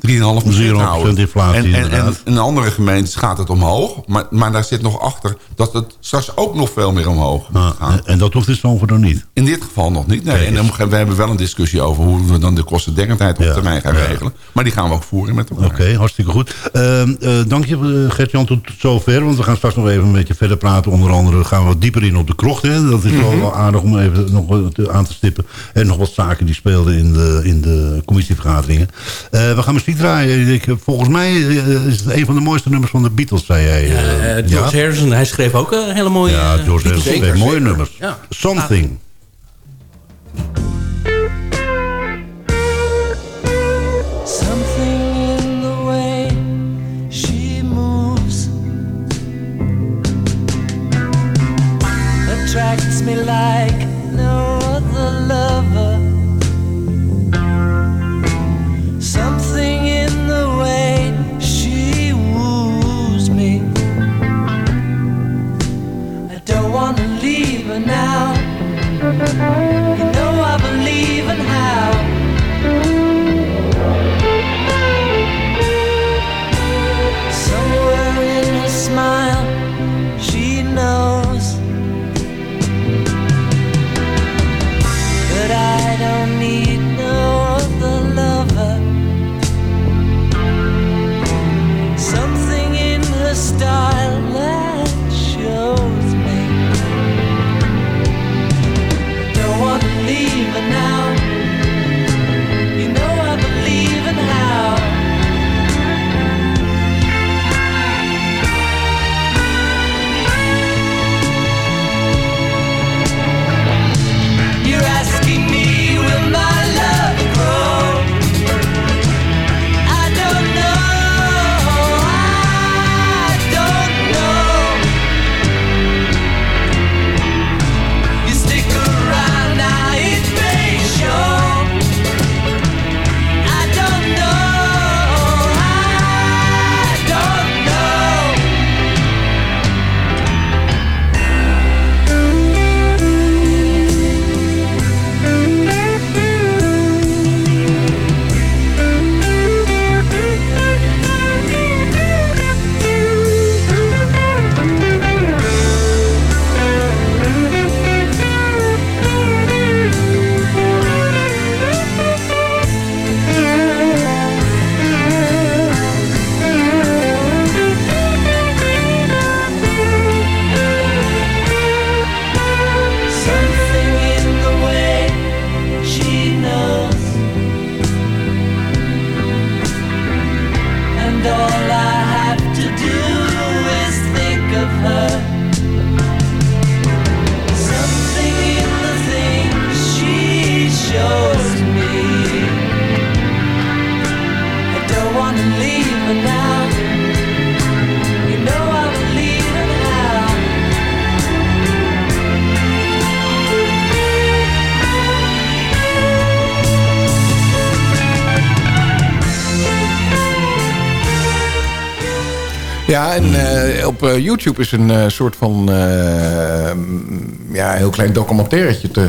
3,5% 3,5% houden. inflatie, en, en, en in andere gemeentes gaat het omhoog. Maar, maar daar zit nog achter dat het straks ook nog veel meer omhoog. Ah, En dat hoeft dus dan niet. In dit geval nog niet. Nee. Kijk En dan, we hebben wel een discussie over hoe we dan de kostendekkendheid op Ja, termijn gaan ja. regelen. Maar die gaan we ook voeren met elkaar. Oké, hartstikke goed. Ehm, eh, dank je, eh, Gert-Jan, tot zover. Want we gaan straks nog even een beetje verder praten. Onder andere gaan we wat dieper in op de krocht. Hè. Dat is wel- Mhm. wel aardig om even nog aan te stippen. En nog wat zaken die speelden in de, in de commissievergaderingen. Eh, we gaan muziek draaien. Ik, heb- volgens mij eh, is het een van de mooiste nummers van de Beatles, zei jij. eh, Eh, George Harrison, hij schreef ook een hele mooie... Ja, George Harrison Zeker, schreef mooie nummers. Ja. Something. Something in the way she moves attracts me like Ja, en eh, op eh, YouTube is een eh, soort van ja, heel klein documentairetje te,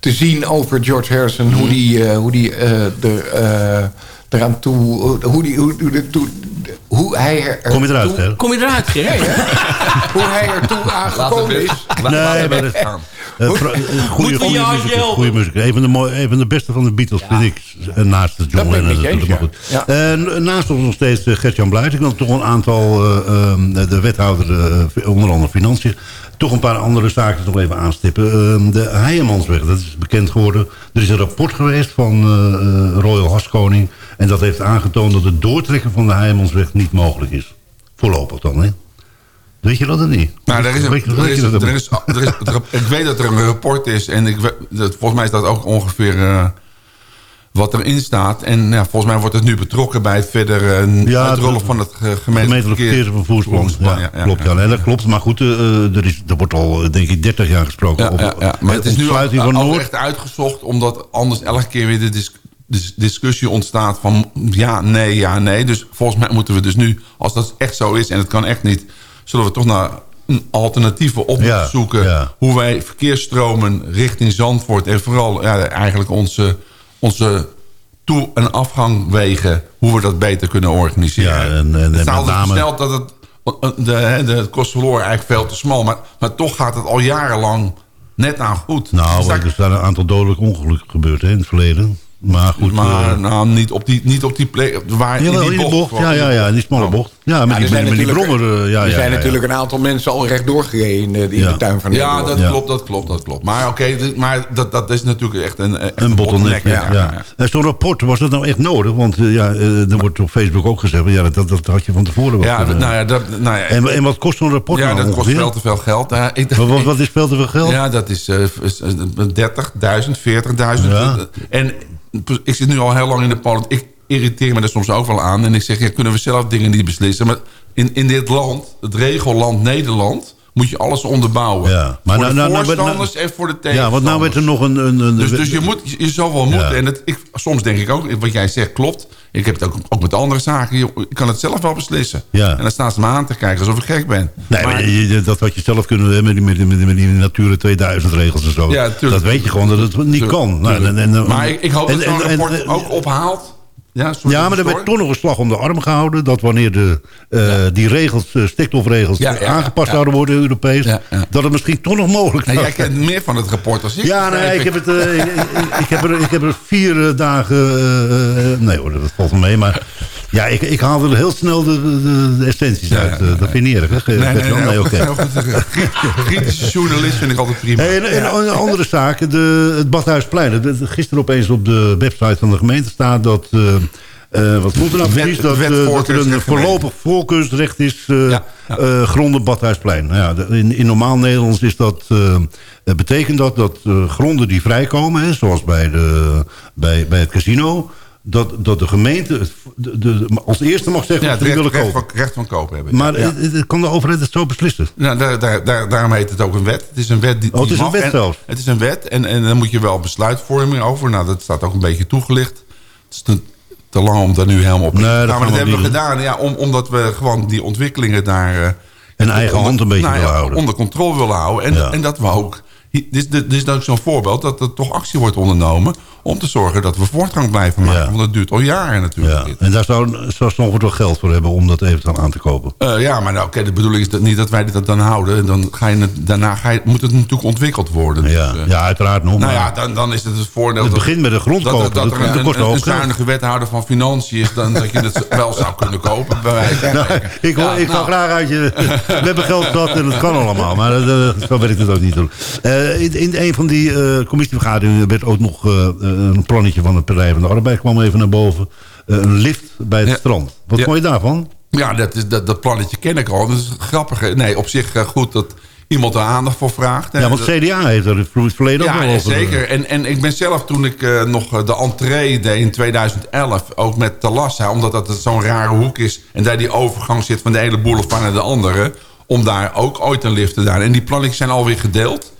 te zien over George Harrison. Hoe die, eh, hoe die eh, er, eh, eraan toe... Hoe, die, hoe, hoe, de- toe- hoe hij er Kom je eruit, toe- hè? Kom je eruit, Ger? (laughs) Hoe hij er toe aangekomen is. Nee, maar dat, pro- eh, goede, Moeten we goede muziek. Goede muziek. Een van de, een van de beste van de Beatles, vind ik. eh, Naast de John Lennon natuurlijk. Maar goed. Eh, naast ons nog steeds eh, Gert-Jan Bluit. Ik wil toch een aantal, eh, ehm, de wethouder, eh, onder andere Financiën... toch een paar andere zaken nog even aanstippen. Ehm, de Heijemansweg, dat is bekend geworden. Er is een rapport geweest van eh, eh, Royal Haskoning... en dat heeft aangetoond dat het doortrekken van de Heijemansweg niet mogelijk is. Voorlopig dan, hè? Weet je dat of niet? Nou, er is een, er is, er is, er is, ik weet dat er een rapport is. En ik, dat, volgens mij is dat ook ongeveer eh, wat erin staat. En ja, volgens mij wordt het nu betrokken bij het verder eh, Ja, uitrollen van het eh, gemeentelijk, verkeersvervoersplan. Ja, klopt. Ja, nee, dat klopt. Maar goed, eh, er, is, er wordt al, denk ik, 30 jaar gesproken Ja, over. Maar het is nu van ook Noord. echt uitgezocht, omdat anders elke keer weer de dis- dis- discussie ontstaat van ja, nee, ja, nee. Dus volgens mij moeten we dus nu, als dat echt zo is en het kan echt niet, zullen we toch naar een alternatieve op Ja, zoeken. ja. Hoe wij verkeersstromen richting Zandvoort en vooral ja, eigenlijk onze, onze toe- en afgangwegen, hoe we dat beter kunnen organiseren. Ja, en- het staat altijd name- snel dat het de, de, kost verloren eigenlijk veel te smal. Maar, maar toch gaat het al jarenlang net aan goed. Nou, Dus er zijn een aantal dodelijke ongelukken gebeurd hè, in het verleden. Maar goed. maar eh, nou, niet op die, niet op die plek waar jawel, in die bocht. Ja, ja, ja, in die smalle bocht. Ja, met die, met die brommer. eh, ja, er zijn ja, ja. natuurlijk een aantal mensen al rechtdoor gereden in de, in de tuin van Ja, Nederland. dat Ja. klopt, dat klopt, dat klopt. Maar oké, maar dat, dat is natuurlijk echt een, echt Een bottleneck, ja. Zo'n rapport, was dat nou echt nodig? Want eh, ja, eh, er wordt op Facebook ook gezegd... ja, dat, dat had je van tevoren wel Ja, nou ja, dat, nou ja, en, en wat kost zo'n rapport ja, nou dat kost veel te veel geld. Ik, Wat, wat, wat is veel te veel geld? Ja, dat is eh, is, eh, 30.000, 40.000. Ja. En ik zit nu al heel lang in de politiek. Ik irriteer me er soms ook wel aan. En ik zeg, ja, kunnen we zelf dingen niet beslissen? Maar in, in dit land, het regelland Nederland... moet je alles onderbouwen. Ja, maar voor nou- de nou- nou- voorstanders en voor de tegenstanders. Ja, want nou werd er nog een... een, een Dus, dus je, moet, je zal wel moeten. Ja. En het, ik, soms denk ik ook, wat jij zegt klopt. Ik heb het ook, ook met andere zaken. Je, ik kan het zelf wel beslissen. Ja. En dan staan ze me aan te kijken alsof ik gek ben. Nee, maar je- dat had je zelf kunnen hebben met die, met die, met die, met die Natura 2000 regels en zo. Ja, tuurlijk. dat weet je gewoon dat het niet kan. Nou, en- en- maar ik, ik hoop en- dat zo'n rapport ook ophaalt. Ja, maar er werd toch nog een slag om de arm gehouden... dat wanneer de, eh, die regels, eh, stikstofregels Ja, aangepast zouden worden Europees... Dat het misschien toch nog mogelijk Nou, zou jij kent meer van het rapport als ik. Ja, nee, ik heb, het, eh, ik, ik- ik heb, er, ik heb er vier dagen... nee hoor, dat valt wel mee. Maar (laughs) ja, ik, ik haalde er heel snel de, de, de essenties uit. dat vind je niet erg, hè? Nee. Kritische journalist vind ik altijd prima. Hey, en, en een andere zaak, de, het Badhuisplein. Gisteren opeens op de website van de gemeente staat dat... eh, eh, wat stond er nou precies? Dat, wet eh, dat er een voorlopig voorkeursrecht is eh eh, gronden Badhuisplein. Nou ja, in, in normaal Nederlands is dat, betekent dat dat gronden die vrijkomen... Hè, zoals bij, de, bij, bij het casino... Dat, dat de gemeente het, de, de, als eerste mag zeggen Ja, het ze willen recht, kopen. van, recht van kopen hebben. Maar het- het- kan de overheid het zo beslissen? Nou, daar, daar, daar, daarom heet het ook een wet. Het is een wet die, Oh, het die is een wet En- zelfs. Het is een wet en, en dan moet je wel besluitvorming over. Nou, dat staat ook een beetje toegelicht. Het is te, te lang om daar nu helemaal op te Nee, gaan. dat Maar dat hebben we gedaan ja, om, omdat we gewoon die ontwikkelingen daar... eh, Een eigen hand een beetje nou willen houden. Onder controle willen houden. En, en dat we ook... Dit is, dit is ook zo'n voorbeeld dat er toch actie wordt ondernomen... om te zorgen dat we voortgang blijven maken. Want dat duurt al jaren natuurlijk. Ja. En daar zou, Zandvoort wel geld voor hebben om dat eventueel aan te kopen. Eh, ja, maar nou, oké, de bedoeling is dat niet dat wij dit dan houden. Dan ga je het, daarna ga je, moet het natuurlijk ontwikkeld worden. Ja, Dus, eh, ja uiteraard nog. nou ja, dan, dan is het het voordeel... Het dat- begint met de grondkoper. Dat, dat, Dat- er een, dat zuinige wethouder van Financiën is... dan dat je het (laughs) wel zou kunnen kopen, bij wijze Nou, ik wil, Ja, ik nou. ga graag uit je... We hebben geld gehad en het kan allemaal. Maar eh, zo werkt het ook niet. hoor. Eh, in, in een van die eh, commissievergaderingen werd ook nog eh, een plannetje van het Partij van de Arbeid kwam even naar boven. Eh, een lift bij het Ja. strand. Wat Ja. vond je daarvan? Ja, dat, is, dat, dat plannetje ken ik al. Dat is grappig. Nee, op zich eh, goed dat iemand er aandacht voor vraagt. Ja, want CDA heeft er in het verleden ook Ja, wel ja, over. zeker. En, en ik ben zelf toen ik eh, nog eh, de entree deed in 2011... ook met Talassa, omdat dat zo'n rare hoek is... en daar die overgang zit van de ene boulevard naar de andere... om daar ook ooit een lift te doen. En die plannetjes zijn alweer gedeeld.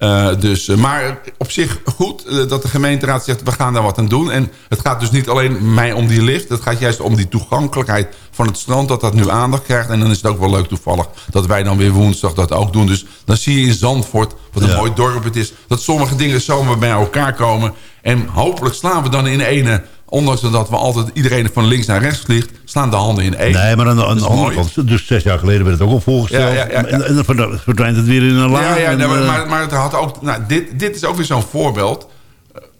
Eh, dus, eh, maar op zich goed eh, dat de gemeenteraad zegt... we gaan daar wat aan doen. En het gaat dus niet alleen mij om die lift. Het gaat juist om die toegankelijkheid van het strand... dat dat nu aandacht krijgt. En dan is het ook wel leuk toevallig... dat wij dan weer woensdag dat ook doen. Dus dan zie je in Zandvoort, wat een Ja. mooi dorp het is... dat sommige dingen zomaar bij elkaar komen. En hopelijk slaan we dan in ene... ondanks dat we altijd iedereen van links naar rechts vliegt... slaan de handen in één. Nee, maar aan de, aan Dat de is andere mooi. kant, dus zes jaar geleden werd het ook al voorgesteld. Ja, ja, ja, ja. En, en dan verd- verdwijnt het weer in een laag. Ja, ja en, nee, maar, eh, maar, maar het had ook, nou, dit, dit is ook weer zo'n voorbeeld.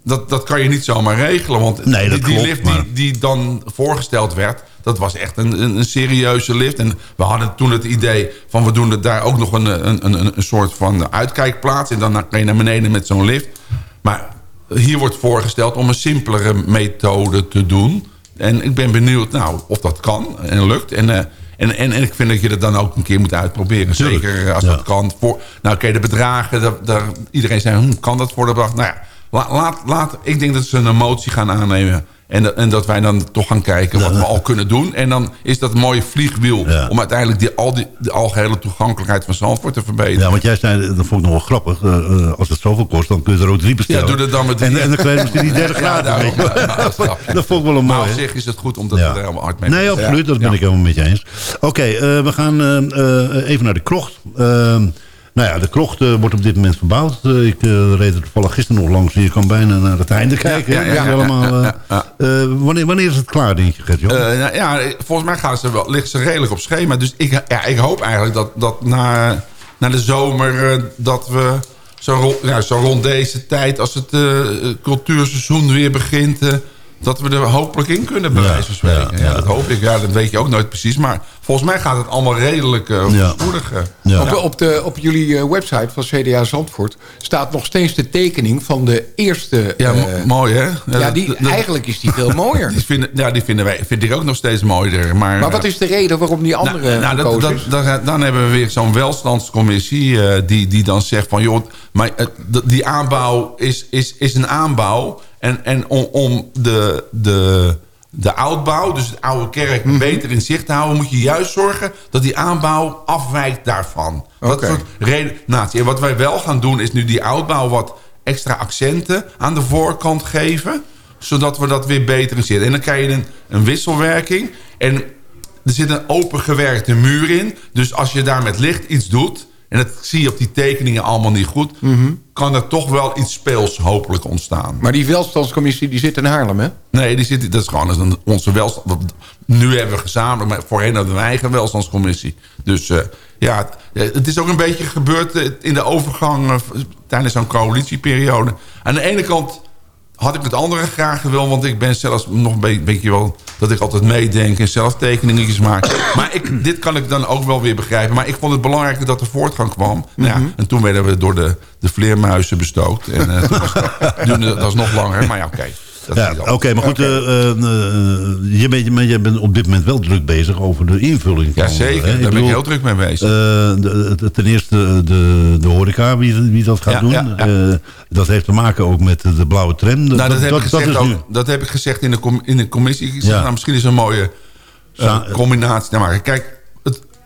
Dat, dat kan je niet zomaar regelen. Want Nee, dat die, die klopt, lift maar- die, die dan voorgesteld werd... dat was echt een, een, een serieuze lift. En we hadden toen het idee van... we doen daar ook nog een, een, een, een soort van uitkijkplaats... en dan kan je naar beneden met zo'n lift. Maar hier wordt voorgesteld om een simpelere methode te doen. En ik ben benieuwd nou, of dat kan en lukt. En, eh, en, en, en ik vind dat je dat dan ook een keer moet uitproberen. Tuurlijk. Zeker eh, als Ja. dat kan. Voor, nou oké, de bedragen, daar, daar, iedereen zei, hm, kan dat voor de bedrag? Nou ja, la- laat, laat, ik denk dat ze een motie gaan aannemen. En, dat- en dat wij dan toch gaan kijken wat we (laughs) al kunnen doen. En dan is dat een mooie vliegwiel... om uiteindelijk die, al die, de algehele toegankelijkheid van Zandvoort te verbeteren. Ja, want jij zei, dat vond ik nog wel grappig. eh, eh, als het zoveel kost, dan kun je er ook drie bestellen. Ja, doe dat dan met En, en dan krijg je misschien die (laughs) derde ja, (laughs) dat vond ik wel een Maar mooi. op zich is het goed omdat we er helemaal hard mee Nee, absoluut. Dat ben ik helemaal met je eens. Oké, eh, we gaan even naar de krocht. Nou ja, de krocht eh, wordt op dit moment verbouwd. Eh, ik eh, reed er toevallig gisteren nog langs. Je kan bijna naar het einde kijken. ja, ja, ja, wanneer, wanneer is het klaar, denk je, Gert? Nou ja, volgens mij gaan ze wel, ligt ze redelijk op schema. Dus ik, ja, ik hoop eigenlijk dat, dat na, na de zomer... dat we zo, rond, zo rond deze tijd... als het cultuurseizoen weer begint... dat we er hopelijk in kunnen, bij wijze van spreken. Ja, dat hoop ik. Ja, dat weet je ook nooit precies. Maar volgens mij gaat het allemaal redelijk eh eh. Op, op, de, op jullie eh, website van CDA Zandvoort staat nog steeds de tekening van de eerste... Ja, mo- mooi hè? Ja, die, eigenlijk is die veel (laughs) mooier. Die vinden, ja, die vinden wij, vind ik ook nog steeds mooier. Maar, Maar wat is de reden waarom die andere Nou, nou, dat, dan hebben we weer zo'n welstandscommissie eh, die, die dan zegt van... joh, maar die aanbouw is, is, is een aanbouw. En, en om, om de, de, de oudbouw, dus de oude kerk, Mhm. beter in zicht te houden... moet je juist zorgen dat die aanbouw afwijkt daarvan. Dat Oké. soort redenatie. En wat wij wel gaan doen is nu die oudbouw wat extra accenten aan de voorkant geven zodat we dat weer beter in zitten. En dan krijg je een, een wisselwerking. En er zit een opengewerkte muur in. Dus als je daar met licht iets doet... en dat zie je op die tekeningen allemaal niet goed... kan er toch wel iets speels hopelijk ontstaan. Maar die welstandscommissie die zit in Haarlem, hè? Nee, die zit, dat is gewoon onze welstand. Nu hebben we gezamenlijk, maar voorheen hadden we een eigen welstandscommissie. Dus eh, ja, het, het is ook een beetje gebeurd eh, in de overgang eh, tijdens zo'n coalitieperiode. Aan de ene kant had ik het andere graag gewild, want ik ben zelfs nog een beetje, wel, dat ik altijd meedenk en zelf tekeningetjes maak. (clears throat) Maar ik, dit kan ik dan ook wel weer begrijpen. Maar ik vond het belangrijk dat er voortgang kwam. Nou ja, en toen werden we door de, de vleermuizen bestookt. En eh, toen was, dat (laughs) was nog langer, maar ja, oké. Dat Ja, oké, maar goed, eh, eh, eh, je, bent, maar je bent op dit moment wel druk bezig over de invulling. Van, Ja, zeker. Daar ben ik heel druk mee bezig. de- de- ten eerste de, de horeca, wie, wie dat gaat Ja, doen. ja, dat heeft te maken ook met de blauwe tram. Nou, dat, heb, gezegd nu- dat heb ik gezegd in de, com- in de commissie. Ik zeg, nou, misschien is een mooie combinatie te maken. Kijk,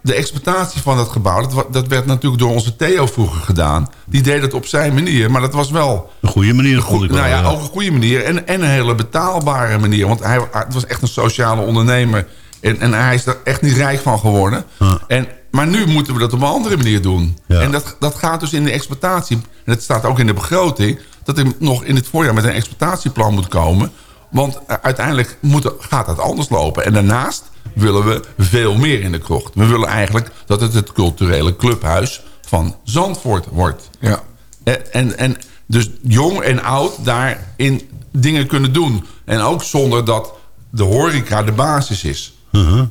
de exploitatie van dat gebouw... Dat, dat werd natuurlijk door onze Theo vroeger gedaan. Die deed het op zijn manier, maar dat was wel... Een goede manier, ik wel. Nou ja, ook een goede manier en, en een hele betaalbare manier. Want hij, het was echt een sociale ondernemer. En, en hij is er echt niet rijk van geworden. En, maar nu moeten we dat op een andere manier doen. Ja. En dat, dat gaat dus in de exploitatie. En het staat ook in de begroting... dat er nog in het voorjaar met een exploitatieplan moet komen. Want eh, uiteindelijk moet, gaat dat anders lopen. En daarnaast willen we veel meer in de krocht. We willen eigenlijk dat het het culturele clubhuis van Zandvoort wordt. Ja. En, en, en dus jong en oud daarin dingen kunnen doen. En ook zonder dat de horeca de basis is.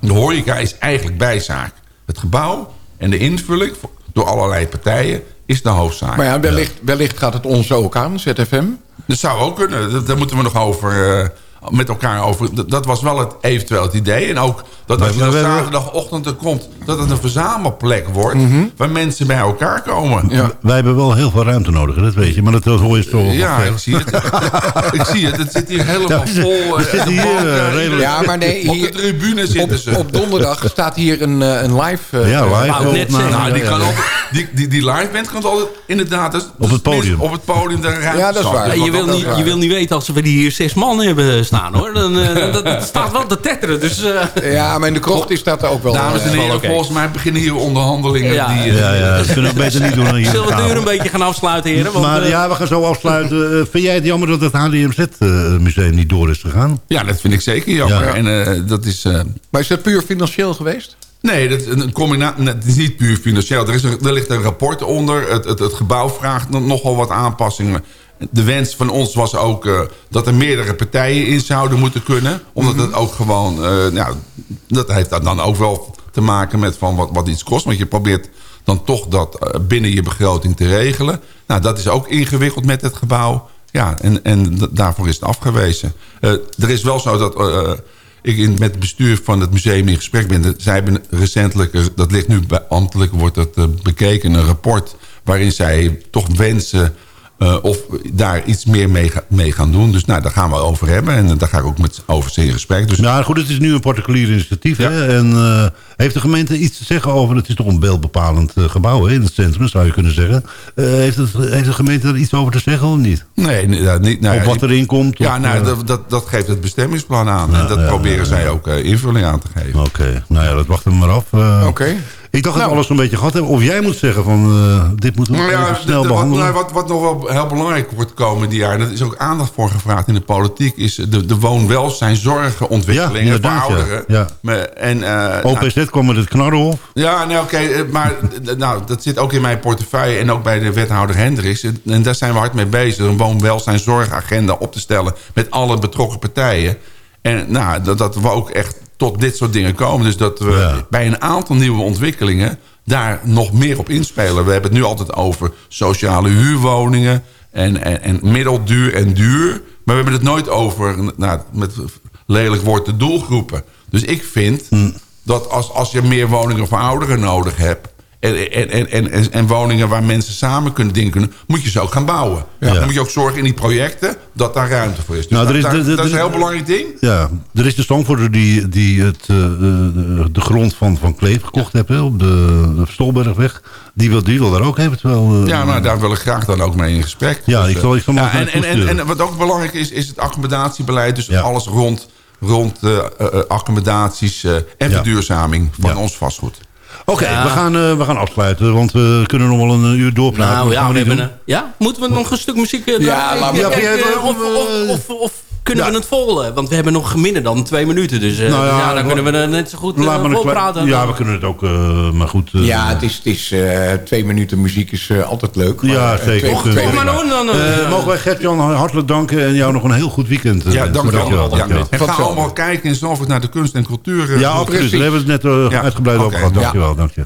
De horeca is eigenlijk bijzaak. Het gebouw en de invulling door allerlei partijen is de hoofdzaak. Maar ja, wellicht, wellicht gaat het ons ook aan, ZFM. Dat zou ook kunnen. Dat- Daar moeten we nog over, eh, met elkaar over. Dat, dat was wel het, eventueel het idee. En ook dat als je dan zaterdagochtend er komt... dat het een verzamelplek wordt... waar mensen bij elkaar komen. Ja. Wij hebben wel heel veel ruimte nodig, dat weet je. Maar dat, hoor je toch Ja, ik zie het. (laughs) ik zie het. Het zit hier helemaal Ja, vol. we eh, de hier, banken, eh, redelijk- Ja, maar nee, Op de hier, tribune op, zitten ze. op donderdag staat hier een, eh, een live... Ja, live. Net zeggen. nou, die kan ja. die, die, die live band kan altijd inderdaad... Op het podium. Op het podium Ja, dat is waar. Je, wil niet, je wil niet weten als we hier zes man hebben staan hoor. Dan, eh, (laughs) dat, dat staat wel te tetteren. Dus, eh, Ja, maar in de krocht is dat ook wel... Dames en eh, heren, oké. volgens mij beginnen hier onderhandelingen. Ja. die, Ja, ja, dat kunnen we beter niet doen dan hier. zullen we deur tafel. een beetje gaan afsluiten heren? Want, maar ja, we gaan zo afsluiten. Vind jij het jammer dat het HDMZ-museum niet door is gegaan? Ja, dat vind ik zeker jammer. Ja. En eh, dat is... eh, Maar is dat puur financieel geweest? Nee, dat is een combinatie. Het is niet puur financieel. Er, is een, er ligt een rapport onder. Het, het, het gebouw vraagt nog- nogal wat aanpassingen. De wens van ons was ook eh, dat er meerdere partijen in zouden moeten kunnen. Omdat het ook gewoon... eh, nou, dat heeft dan ook wel te maken met van wat, wat iets kost. Want je probeert dan toch dat eh, binnen je begroting te regelen. Nou, dat is ook ingewikkeld met het gebouw. Ja, en, en daarvoor is het afgewezen. Er is wel zo dat... ik in, met het bestuur van het museum in gesprek ben. Zij hebben recentelijk, dat ligt nu bij ambtelijk, wordt dat bekeken, een rapport waarin zij toch wensen eh, of daar iets meer mee, ga- mee gaan doen. Dus nou, daar gaan we over hebben en eh, daar ga ik ook met over in gesprek. Dus Ja, goed, het is nu een particulier initiatief. Hè? En eh, heeft de gemeente iets te zeggen over... het is toch een beeldbepalend gebouw hè, in het centrum, zou je kunnen zeggen. Heeft, het, heeft de gemeente er iets over te zeggen of niet? Nee, ja, niet. Nou, Of wat erin komt? Ja, of, nou, dat, dat, dat geeft het bestemmingsplan aan. en dat ja, proberen ja, zij ook invulling aan te geven. Oké, nou ja, dat wachten we maar af. Oké. Ik dacht dat Nou. we alles een beetje gehad hebben. Of jij moet zeggen van, eh, dit moeten we Nou ja, even snel wat, behandelen. nou, wat, wat nog wel heel belangrijk wordt komende jaar... en dat is ook aandacht voor gevraagd in de politiek... is de, de woon-welzijn-zorgontwikkelingen Ja, voor inderdaad, ja. ouderen. Ja. En, eh, nou, OPZ kwam met het knarrenhof. ja, nee, oké, eh, maar nou, dat zit ook in mijn portefeuille... en ook bij de wethouder Hendricks. En, daar zijn we hard mee bezig... een woon-welzijn-zorgagenda op te stellen... met alle betrokken partijen. En nou, dat, dat we ook echt tot dit soort dingen komen. Dus dat we Ja. bij een aantal nieuwe ontwikkelingen... daar nog meer op inspelen. We hebben het nu altijd over sociale huurwoningen... en, en, en middelduur en duur. Maar we hebben het nooit over, nou, met lelijk woord, de doelgroepen. Dus ik vind Hm. dat als, als je meer woningen voor ouderen nodig hebt... En, en, en, en, en, en woningen waar mensen samen kunnen dingen kunnen... moet je ze ook gaan bouwen. Ja. Dan moet je ook zorgen in die projecten dat daar ruimte voor is. Dus Nou, dat, is- dat- dat is een heel belangrijk ding. Ja, er is de Songvorder die, die het, eh, de, grond van, van Kleef gekocht heeft op de, de Stolbergweg. Die wil, die wil daar ook eventueel... eh, Ja, nou, daar wil ik graag dan ook mee in gesprek. Ja, Dus, ik zal- ik zal eh, ja, en, en, en, wat ook belangrijk is, is het accommodatierbeleid. Dus alles rond, rond accommodaties en verduurzaming van ons vastgoed. Oké, Ja. we, gaan, eh, we gaan afsluiten, want we kunnen nog wel een uur doorpraten. nou ja, we hebben ja, moeten we nog een stuk muziek eh, Ja, draaien? maar- Ja, eh, of, of, of, of kunnen we het volgen? Want we hebben nog minder dan twee minuten. Dus eh, Nou ja, ja, dan kunnen we er net zo goed uh, volpraten. Ja, we kunnen het ook, eh, maar goed. Ja, het is, het is eh, twee minuten muziek is altijd leuk. Ja, maar, zeker. twee- Och, twee Kom maar minuten. doen dan. mogen wij Gert-Jan hartelijk danken en jou nog een heel goed weekend. Ja, dank u wel. Dankjewel, Ja, dankjewel. en ga allemaal kijken in Zalvoort naar de kunst en cultuur. Ja, absoluut. Daar hebben we het net uitgebreid over gehad. Ja. Dankjewel, dank je.